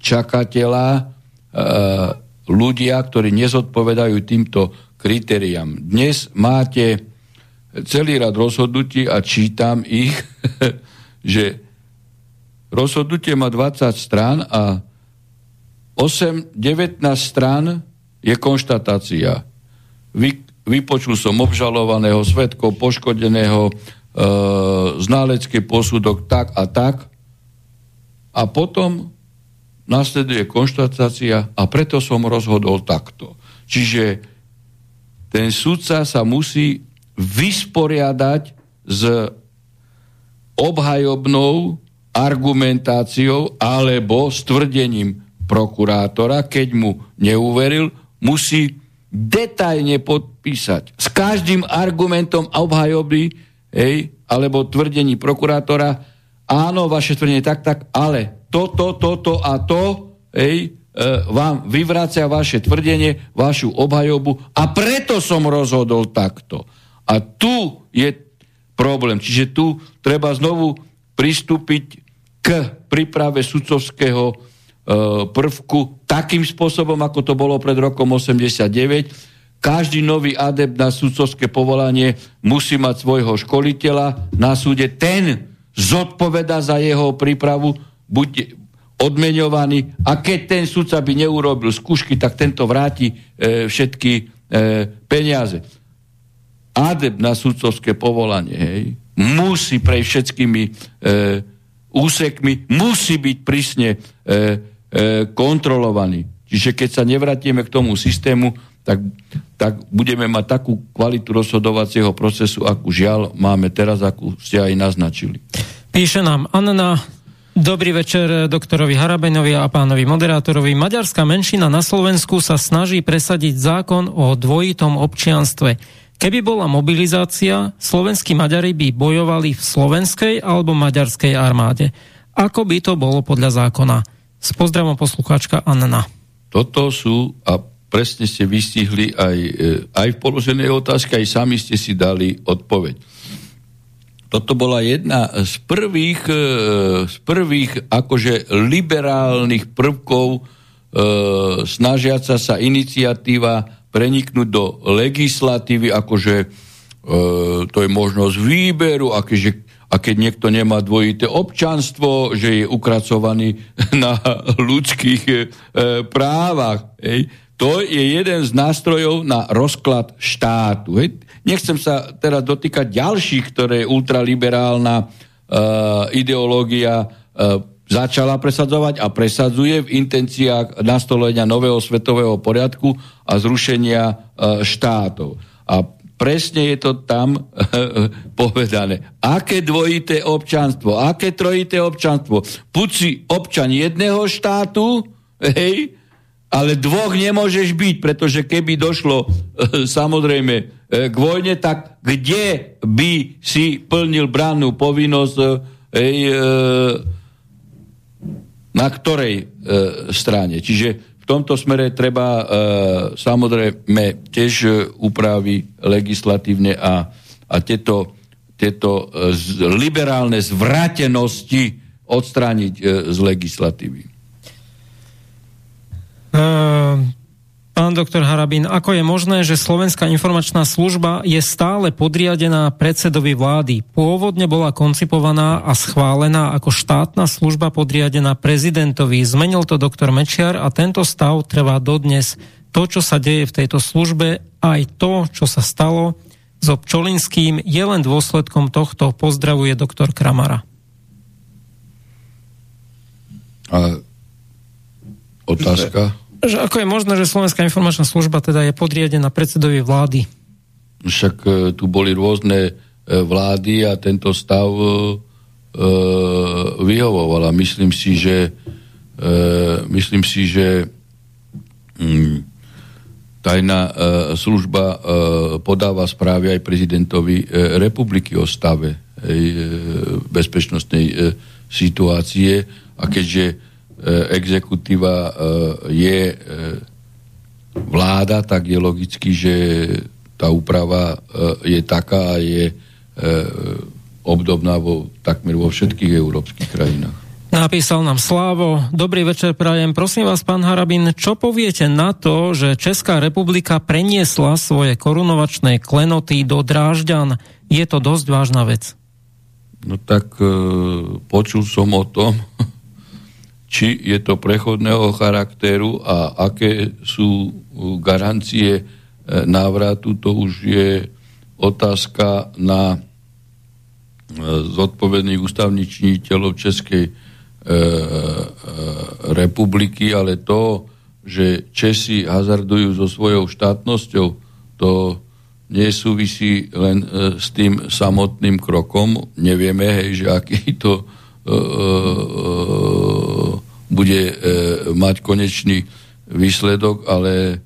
čakateľa ľudia, ktorí nezodpovedajú týmto kritériám. Dnes máte celý rad rozhodnutí a čítam ich, že rozhodnutie má 20 strán a 8, 19 strán je konštatácia. Vy, vypočul som obžalovaného, svetkov, poškodeného, e, ználecký posudok tak a tak. A potom nasleduje konštatácia a preto som rozhodol takto. Čiže ten sudca sa musí vysporiadať s obhajobnou argumentáciou alebo s tvrdením prokurátora, keď mu neuveril, musí detajne podpísať s každým argumentom obhajoby hej, alebo tvrdení prokurátora, áno, vaše tvrdenie tak, tak, ale toto, toto a to, ej, e, vám vyvracia vaše tvrdenie, vašu obhajobu a preto som rozhodol takto. A tu je problém. Čiže tu treba znovu pristúpiť k príprave sudcovského e, prvku takým spôsobom, ako to bolo pred rokom 89. Každý nový adept na sudcovské povolanie musí mať svojho školiteľa na súde. Ten zodpoveda za jeho prípravu buď odmeňovaný a keď ten sudca by neurobil skúšky, tak tento vráti e, všetky e, peniaze. Adept na sudcovské povolanie hej, musí pre všetkými e, úsekmi, musí byť prísne e, e, kontrolovaný. Čiže keď sa nevrátime k tomu systému, tak, tak budeme mať takú kvalitu rozhodovacieho procesu, akú žiaľ máme teraz, akú ste aj naznačili. Píše nám Anna, Dobrý večer doktorovi Harabenovi a pánovi moderátorovi. Maďarská menšina na Slovensku sa snaží presadiť zákon o dvojitom občianstve. Keby bola mobilizácia, slovenskí Maďari by bojovali v slovenskej alebo maďarskej armáde. Ako by to bolo podľa zákona? S pozdravom poslucháčka Anna. Toto sú, a presne ste vystihli aj, e, aj v položenej otázke, aj sami ste si dali odpoveď toto bola jedna z prvých, e, z prvých akože liberálnych prvkov e, snažiaca sa iniciatíva preniknúť do legislatívy, akože e, to je možnosť výberu, akože a keď niekto nemá dvojité občanstvo, že je ukracovaný na ľudských e, právach. Hej. To je jeden z nástrojov na rozklad štátu. Hej. Nechcem sa teraz dotýkať ďalších, ktoré ultraliberálna uh, ideológia uh, začala presadzovať a presadzuje v intenciách nastolenia nového svetového poriadku a zrušenia uh, štátov. A presne je to tam povedané. Aké dvojité občanstvo, aké trojité občanstvo. Si občan jedného štátu, hej, ale dvoch nemôžeš byť, pretože keby došlo samozrejme E, k vojne, tak kde by si plnil brannú povinnosť e, ej, e, na ktorej strane. Čiže v tomto smere treba samozrejme tiež úpravy legislatívne a, a tieto tieto liberálne zvrátenosti odstrániť z legislatívy. Uh... Pán doktor Harabín, ako je možné, že Slovenská informačná služba je stále podriadená predsedovi vlády? Pôvodne bola koncipovaná a schválená ako štátna služba podriadená prezidentovi. Zmenil to doktor Mečiar a tento stav trvá dodnes. To, čo sa deje v tejto službe, aj to, čo sa stalo so Pčolinským, je len dôsledkom tohto. Pozdravuje doktor Kramara. A otázka? Že ako je možné, že Slovenská informačná služba teda je podriadená predsedovi vlády? Však e, tu boli rôzne e, vlády a tento stav e, vyhovoval a myslím si, že e, myslím si, že hm, tajná e, služba e, podáva správy aj prezidentovi e, republiky o stave e, bezpečnostnej e, situácie a keďže E, exekutíva e, je e, vláda, tak je logicky, že tá úprava je taká a je obdobná vo, takmer vo všetkých európskych krajinách. Napísal nám Slávo. Dobrý večer, prajem. Prosím vás, pán Harabin, čo poviete na to, že Česká republika preniesla svoje korunovačné klenoty do Drážďan? Je to dosť vážna vec. No tak e, počul som o tom, či je to prechodného charakteru a aké sú garancie e, návratu, to už je otázka na e, zodpovedných ústavných činiteľov Českej republiky, ale to, že Česi hazardujú so svojou štátnosťou, to nesúvisí len s tým samotným krokom. Nevieme, hej, že aký to bude e, mať konečný výsledok, ale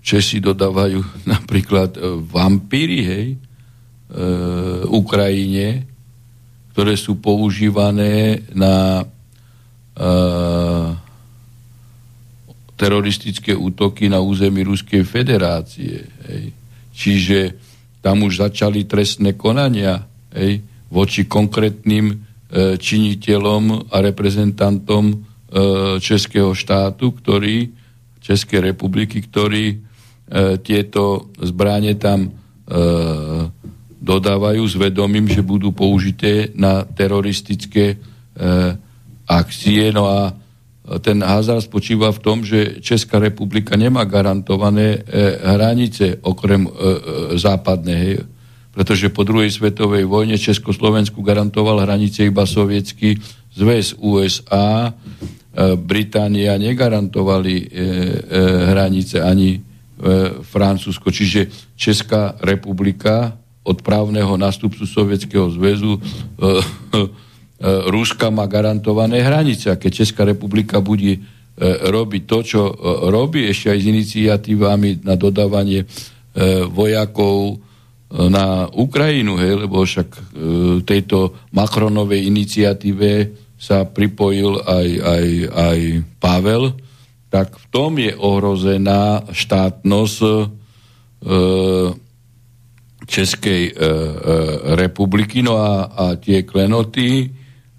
Česi dodávajú napríklad e, vampíry, hej, e, Ukrajine, ktoré sú používané na e, teroristické útoky na území Ruskej federácie. Hej. Čiže tam už začali trestné konania hej, voči konkrétnym e, činiteľom a reprezentantom E, Českého štátu, ktorý, Českej republiky, ktorí e, tieto zbranie tam e, dodávajú s vedomím, že budú použité na teroristické akcie. No a ten hazard spočíva v tom, že Česká republika nemá garantované hranice okrem západnej, pretože po druhej svetovej vojne Československu garantoval hranice iba sovietský zväz USA E, Británia negarantovali e, e, hranice ani e, Francúzsko. Čiže Česká republika od právneho nástupcu Sovietskeho zväzu e, e, Ruska má garantované hranice. A keď Česká republika bude e, robiť to, čo e, robí ešte aj s iniciatívami na dodávanie e, vojakov na Ukrajinu, hej, lebo však e, tejto Macronovej iniciatíve sa pripojil aj, aj, aj Pavel, tak v tom je ohrozená štátnosť e, Českej e, e, republiky. No a, a tie klenoty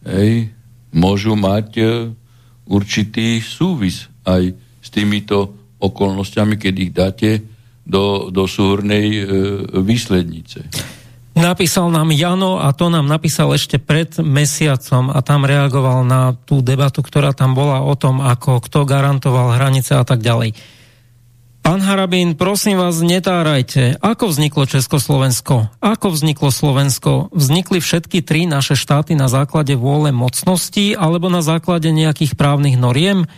hej, môžu mať e, určitý súvis aj s týmito okolnostiami, keď ich dáte do, do súhrnej e, výslednice. Napísal nám Jano a to nám napísal ešte pred mesiacom a tam reagoval na tú debatu, ktorá tam bola o tom, ako kto garantoval hranice a tak ďalej. Pán Harabín, prosím vás, netárajte. Ako vzniklo Československo? Ako vzniklo Slovensko? Vznikli všetky tri naše štáty na základe vôle mocností alebo na základe nejakých právnych noriem?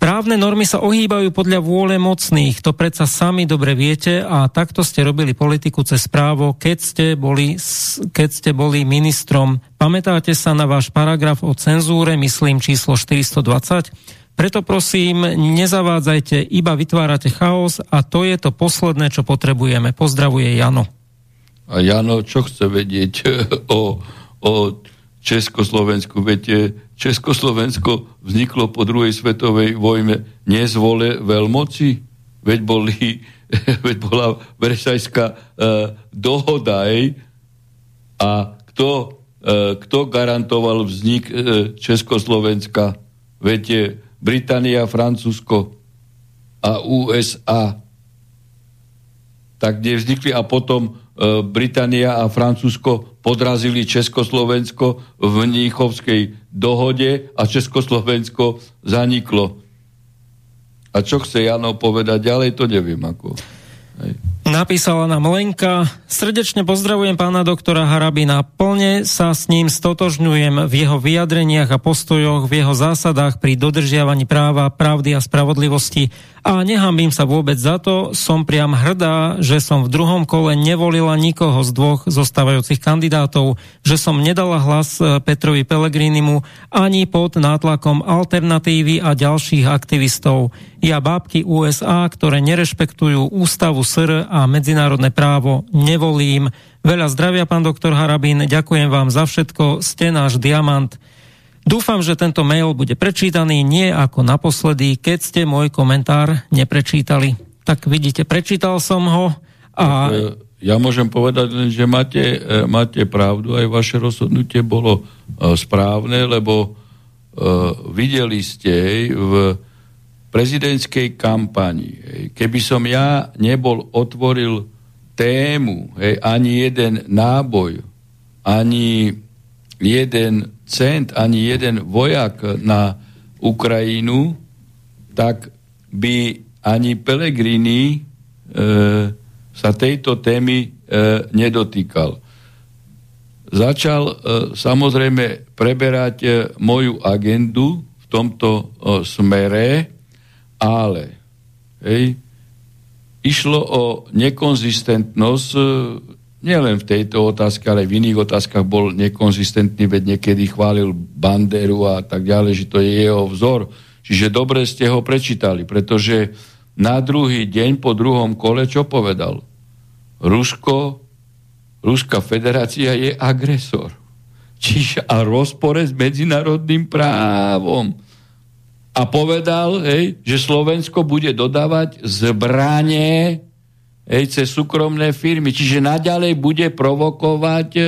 Právne normy sa ohýbajú podľa vôle mocných, to predsa sami dobre viete a takto ste robili politiku cez právo, keď ste boli, keď ste boli ministrom. Pamätáte sa na váš paragraf o cenzúre, myslím číslo 420? Preto prosím, nezavádzajte, iba vytvárate chaos a to je to posledné, čo potrebujeme. Pozdravuje Jano. A Jano, čo chce vedieť o, o Československu? Viete, Československo vzniklo po druhej svetovej vojne nezvole veľmoci, veď, boli, veď bola Versajská uh, dohoda, ej, A kto, e, kto garantoval vznik e, Československa? Viete, Británia, Francúzsko a USA. Tak kde vznikli a potom e, Británia a Francúzsko podrazili Československo v Mníchovskej dohode a Československo zaniklo. A čo chce Jano povedať ďalej, to neviem ako. Hej. Napísala nám Lenka. Srdečne pozdravujem pána doktora Harabina. Plne sa s ním stotožňujem v jeho vyjadreniach a postojoch, v jeho zásadách pri dodržiavaní práva, pravdy a spravodlivosti a nehambím sa vôbec za to, som priam hrdá, že som v druhom kole nevolila nikoho z dvoch zostávajúcich kandidátov, že som nedala hlas e, Petrovi Pelegrinimu ani pod nátlakom alternatívy a ďalších aktivistov. Ja bábky USA, ktoré nerešpektujú ústavu SR a medzinárodné právo, nevolím. Veľa zdravia, pán doktor Harabín, ďakujem vám za všetko, ste náš diamant. Dúfam, že tento mail bude prečítaný nie ako naposledy, keď ste môj komentár neprečítali. Tak vidíte, prečítal som ho a... E, ja môžem povedať len, že máte, e, máte pravdu, aj vaše rozhodnutie bolo e, správne, lebo videli ste v prezidentskej kampani, keby som ja nebol otvoril tému, ani jeden náboj, ani jeden cent, ani jeden vojak na Ukrajinu, tak by ani Pelegrini e, sa tejto témy e, nedotýkal. Začal e, samozrejme preberať e, moju agendu v tomto e, smere, ale hej, išlo o nekonzistentnosť e, nielen v tejto otázke, ale v iných otázkach bol nekonzistentný, veď niekedy chválil Banderu a tak ďalej, že to je jeho vzor. Čiže dobre ste ho prečítali, pretože na druhý deň po druhom kole čo povedal? Rusko, Ruská federácia je agresor. Čiže a rozpore s medzinárodným právom. A povedal, hej, že Slovensko bude dodávať zbranie hej, cez súkromné firmy. Čiže naďalej bude provokovať e, e,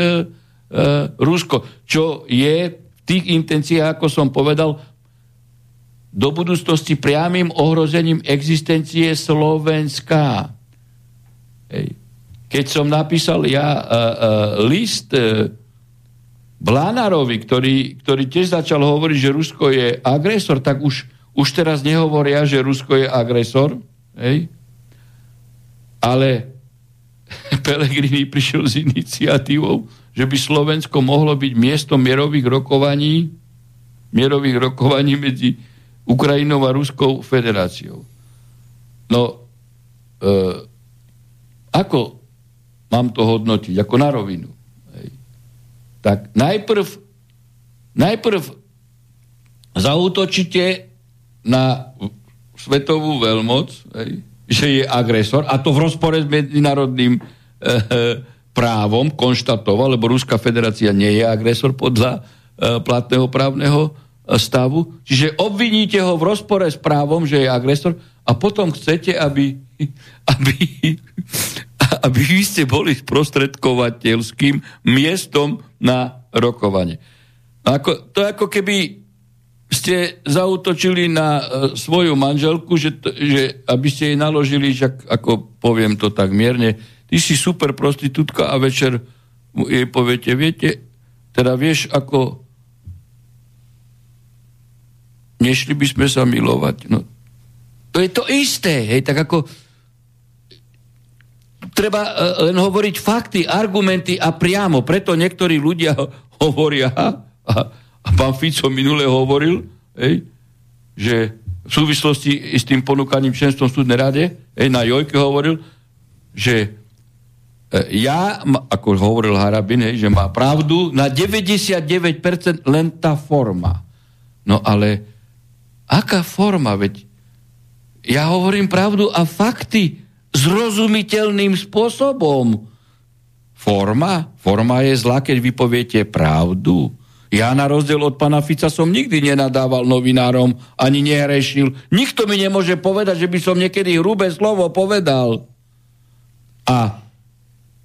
Rusko, čo je v tých intenciách, ako som povedal, do budúcnosti priamým ohrozením existencie Slovenska. Hej. Keď som napísal ja uh, uh, list uh, Blánarovi, ktorý, ktorý tiež začal hovoriť, že Rusko je agresor, tak už, už teraz nehovoria, že Rusko je agresor. Hej ale Pelegrini prišiel s iniciatívou, že by Slovensko mohlo byť miestom mierových rokovaní, mierových rokovaní medzi Ukrajinou a Ruskou federáciou. No, e, ako mám to hodnotiť? Ako na rovinu. Tak najprv, najprv zautočíte na svetovú veľmoc, hej, že je agresor a to v rozpore s medzinárodným e, právom konštatoval, lebo Ruská federácia nie je agresor podľa e, platného právneho stavu. Čiže obviníte ho v rozpore s právom, že je agresor a potom chcete, aby, aby, aby vy ste boli sprostredkovateľským miestom na rokovanie. Ako, to ako keby ste zautočili na uh, svoju manželku, že, to, že aby ste jej naložili, že ako poviem to tak mierne, ty si super prostitútka a večer jej poviete, viete, teda vieš, ako nešli by sme sa milovať. No, to je to isté, hej, tak ako treba uh, len hovoriť fakty, argumenty a priamo. Preto niektorí ľudia hovoria, a, a pán Fico minule hovoril, hej, že v súvislosti s tým ponúkaním členstvom v súdnej rade, hej, na Jojke hovoril, že e, ja, ako hovoril Harabin, hej, že má pravdu na 99% len tá forma. No ale aká forma? Veď ja hovorím pravdu a fakty zrozumiteľným spôsobom. Forma? Forma je zlá, keď vy poviete pravdu. Ja na rozdiel od pana Fica som nikdy nenadával novinárom, ani nehrešil. Nikto mi nemôže povedať, že by som niekedy hrubé slovo povedal. A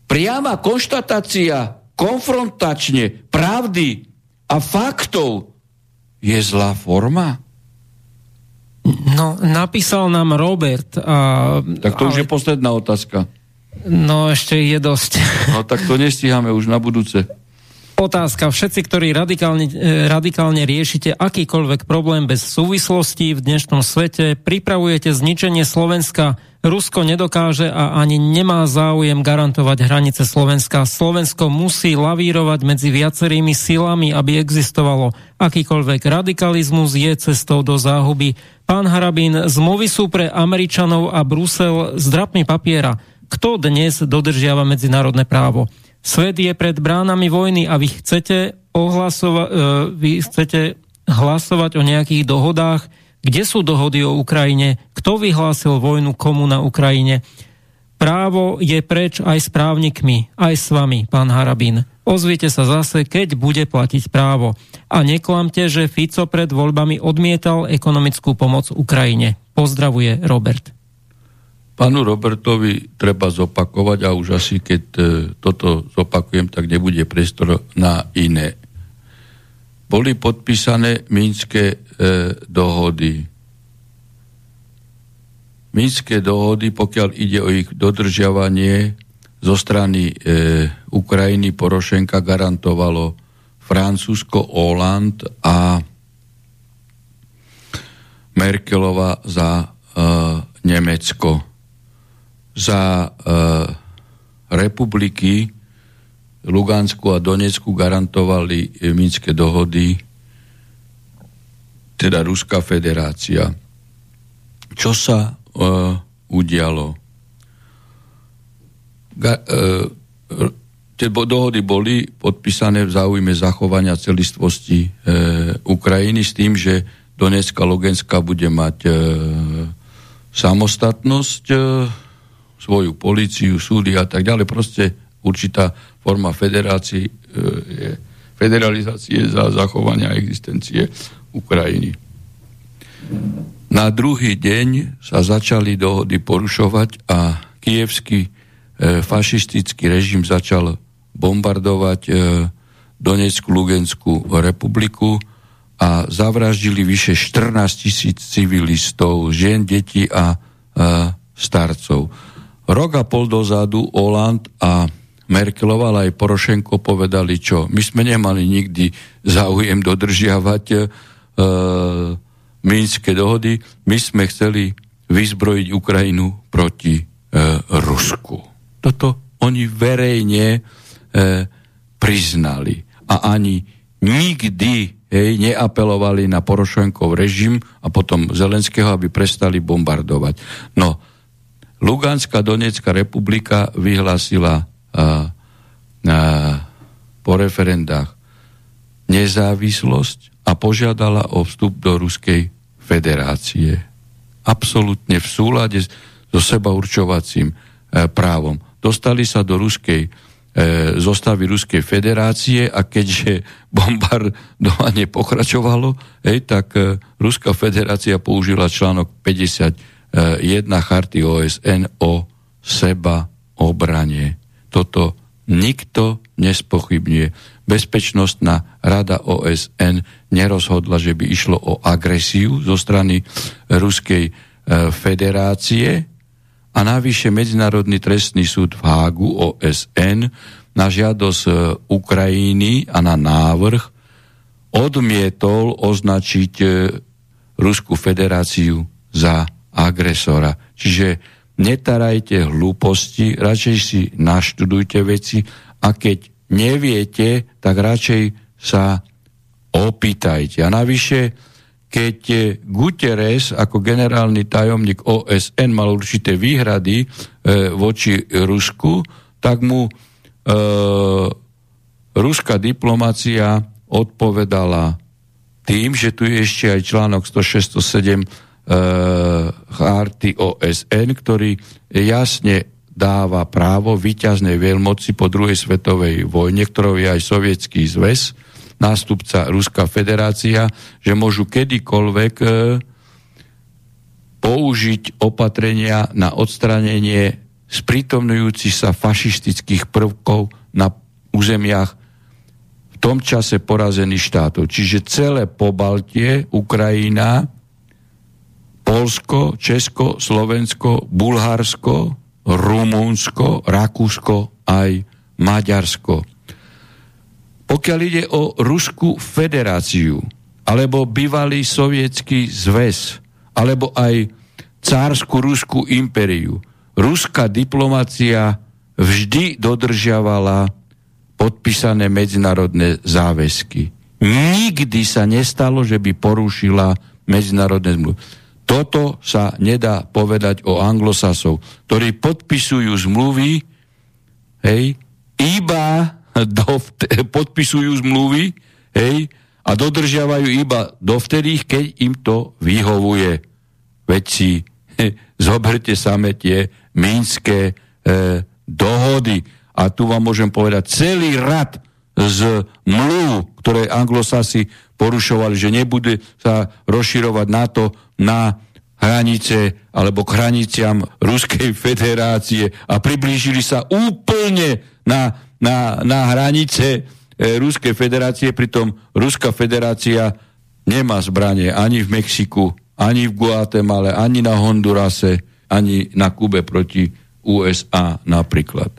priama konštatácia konfrontačne pravdy a faktov je zlá forma? No, napísal nám Robert. A, tak to ale... už je posledná otázka. No, ešte je dosť. No, tak to nestíhame už na budúce. Otázka. Všetci, ktorí radikálne, e, radikálne riešite akýkoľvek problém bez súvislosti v dnešnom svete, pripravujete zničenie Slovenska. Rusko nedokáže a ani nemá záujem garantovať hranice Slovenska. Slovensko musí lavírovať medzi viacerými silami, aby existovalo. Akýkoľvek radikalizmus je cestou do záhuby. Pán Harabín, zmluvy sú pre Američanov a Brusel zdrapmi papiera. Kto dnes dodržiava medzinárodné právo? Svet je pred bránami vojny a vy chcete, ohlasova- e, vy chcete hlasovať o nejakých dohodách. Kde sú dohody o Ukrajine? Kto vyhlásil vojnu komu na Ukrajine? Právo je preč aj s právnikmi, aj s vami, pán Harabín. Ozviete sa zase, keď bude platiť právo. A neklamte, že Fico pred voľbami odmietal ekonomickú pomoc Ukrajine. Pozdravuje Robert. Pánu Robertovi treba zopakovať a už asi keď e, toto zopakujem, tak nebude priestor na iné. Boli podpísané Minské e, dohody. Minské dohody, pokiaľ ide o ich dodržiavanie zo strany e, Ukrajiny, Porošenka garantovalo Francúzsko, Holand a Merkelova za e, Nemecko za e, republiky Lugánsku a Donecku garantovali Minské dohody, teda Ruská federácia. Čo sa e, udialo? Ga, e, tie dohody boli podpísané v záujme zachovania celistvosti e, Ukrajiny s tým, že Donecka a Lugenská bude mať e, samostatnosť e, svoju policiu, súdy a tak ďalej. Proste určitá forma federácie, e, federalizácie za zachovania existencie Ukrajiny. Na druhý deň sa začali dohody porušovať a kievský e, fašistický režim začal bombardovať e, Donetskú Lugenskú republiku a zavraždili vyše 14 tisíc civilistov, žien, detí a, a starcov. Rok a pol dozadu Oland a Merkelova, ale aj Porošenko povedali, čo my sme nemali nikdy záujem dodržiavať e, Minské dohody, my sme chceli vyzbrojiť Ukrajinu proti e, Rusku. Toto oni verejne e, priznali a ani nikdy hej, neapelovali na Porošenkov režim a potom Zelenského, aby prestali bombardovať. No, Luganská Donetská republika vyhlásila po referendách nezávislosť a požiadala o vstup do Ruskej federácie. Absolutne v súlade so seba určovacím e, právom. Dostali sa do Ruskej e, zostavy Ruskej federácie a keďže bombardovanie pokračovalo, hej, tak e, Ruská federácia použila článok 50 Eh, jedna charty OSN o seba obrane. Toto nikto nespochybňuje. Bezpečnostná rada OSN nerozhodla, že by išlo o agresiu zo strany Ruskej eh, federácie a navyše Medzinárodný trestný súd v Hágu OSN na žiadosť eh, Ukrajiny a na návrh odmietol označiť Ruskú federáciu za agresora. Čiže netarajte hlúposti, radšej si naštudujte veci a keď neviete, tak radšej sa opýtajte. A navyše, keď Guterres ako generálny tajomník OSN mal určité výhrady e, voči Rusku, tak mu e, ruská diplomácia odpovedala tým, že tu je ešte aj článok 106.7 charty OSN, ktorý jasne dáva právo výťaznej veľmoci po druhej svetovej vojne, ktorou je aj sovietský zväz, nástupca Ruská federácia, že môžu kedykoľvek e, použiť opatrenia na odstranenie sprítomňujúcich sa fašistických prvkov na územiach v tom čase porazených štátov. Čiže celé Pobaltie, Ukrajina, Polsko, Česko, Slovensko, Bulharsko, Rumunsko, Rakúsko aj Maďarsko. Pokiaľ ide o Ruskú federáciu, alebo bývalý sovietský zväz, alebo aj cárskú Ruskú impériu, ruská diplomacia vždy dodržiavala podpísané medzinárodné záväzky. Nikdy sa nestalo, že by porušila medzinárodné zmluvy. Toto sa nedá povedať o anglosasov, ktorí podpisujú zmluvy, hej, iba dovt- podpisujú zmluvy, hej, a dodržiavajú iba dovtedy, keď im to vyhovuje. Veď si he, zoberte same tie minské e, dohody. A tu vám môžem povedať celý rad z mluv, ktoré anglosasi porušovali, že nebude sa rozširovať NATO na hranice alebo k hraniciam Ruskej federácie a priblížili sa úplne na, na, na hranice e, Ruskej federácie, pritom Ruská federácia nemá zbranie ani v Mexiku, ani v Guatemala, ani na Hondurase, ani na Kube proti USA napríklad.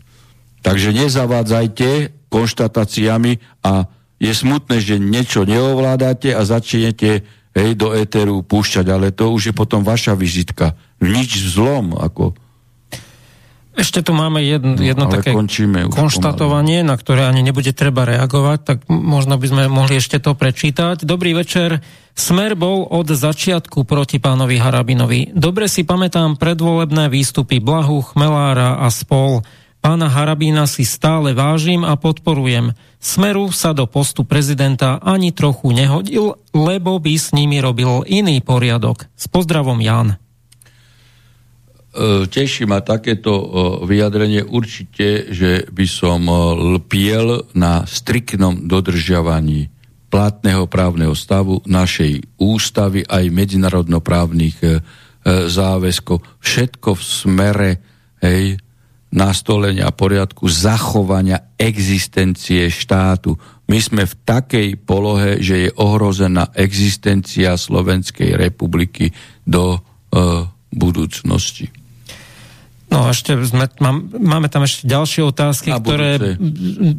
Takže nezavádzajte konštatáciami a je smutné, že niečo neovládate a začnete hej, do éteru púšťať, ale to už je potom vaša vizitka. Nič zlom, ako... Ešte tu máme jedno, no, jedno také konštatovanie, pomaly. na ktoré ani nebude treba reagovať, tak možno by sme mohli ešte to prečítať. Dobrý večer. Smer bol od začiatku proti pánovi Harabinovi. Dobre si pamätám predvolebné výstupy Blahu, Chmelára a spol. Pána Harabína si stále vážim a podporujem. Smeru sa do postu prezidenta ani trochu nehodil, lebo by s nimi robil iný poriadok. S pozdravom Jan. E, teší ma takéto e, vyjadrenie určite, že by som e, lpiel na striktnom dodržiavaní platného právneho stavu našej ústavy aj medzinárodnoprávnych záväzkov. Všetko v smere hej, nastolenia poriadku, zachovania existencie štátu. My sme v takej polohe, že je ohrozená existencia Slovenskej republiky do e, budúcnosti. No ešte sme, mám, máme tam ešte ďalšie otázky, na ktoré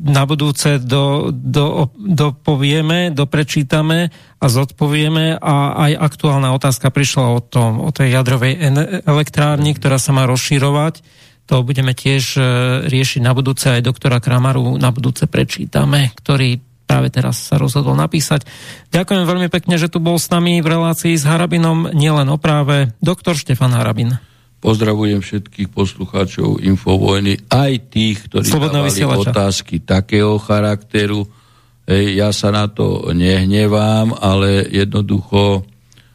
na budúce do, do, dopovieme, doprečítame a zodpovieme a aj aktuálna otázka prišla o, tom, o tej jadrovej elektrárni, ktorá sa má rozširovať to budeme tiež e, riešiť na budúce, aj doktora Kramaru na budúce prečítame, ktorý práve teraz sa rozhodol napísať. Ďakujem veľmi pekne, že tu bol s nami v relácii s Harabinom, nielen o práve, doktor Štefan Harabin. Pozdravujem všetkých poslucháčov Infovojny, aj tých, ktorí Slobodná dávali vysielača. otázky takého charakteru. Ej, ja sa na to nehnevám, ale jednoducho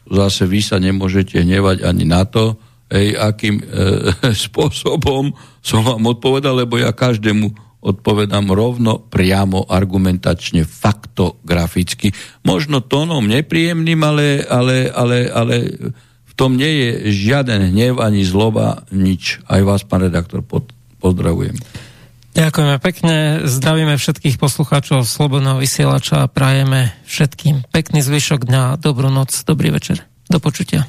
zase vy sa nemôžete hnevať ani na to, ej, akým e, spôsobom som vám odpovedal, lebo ja každému odpovedám rovno, priamo, argumentačne, faktograficky. Možno tónom nepríjemným, ale, ale, ale, ale v tom nie je žiaden hnev ani zloba, nič. Aj vás, pán redaktor, pod, pozdravujem. Ďakujeme pekne, zdravíme všetkých poslucháčov Slobodného vysielača a prajeme všetkým pekný zvyšok dňa, dobrú noc, dobrý večer. Do počutia.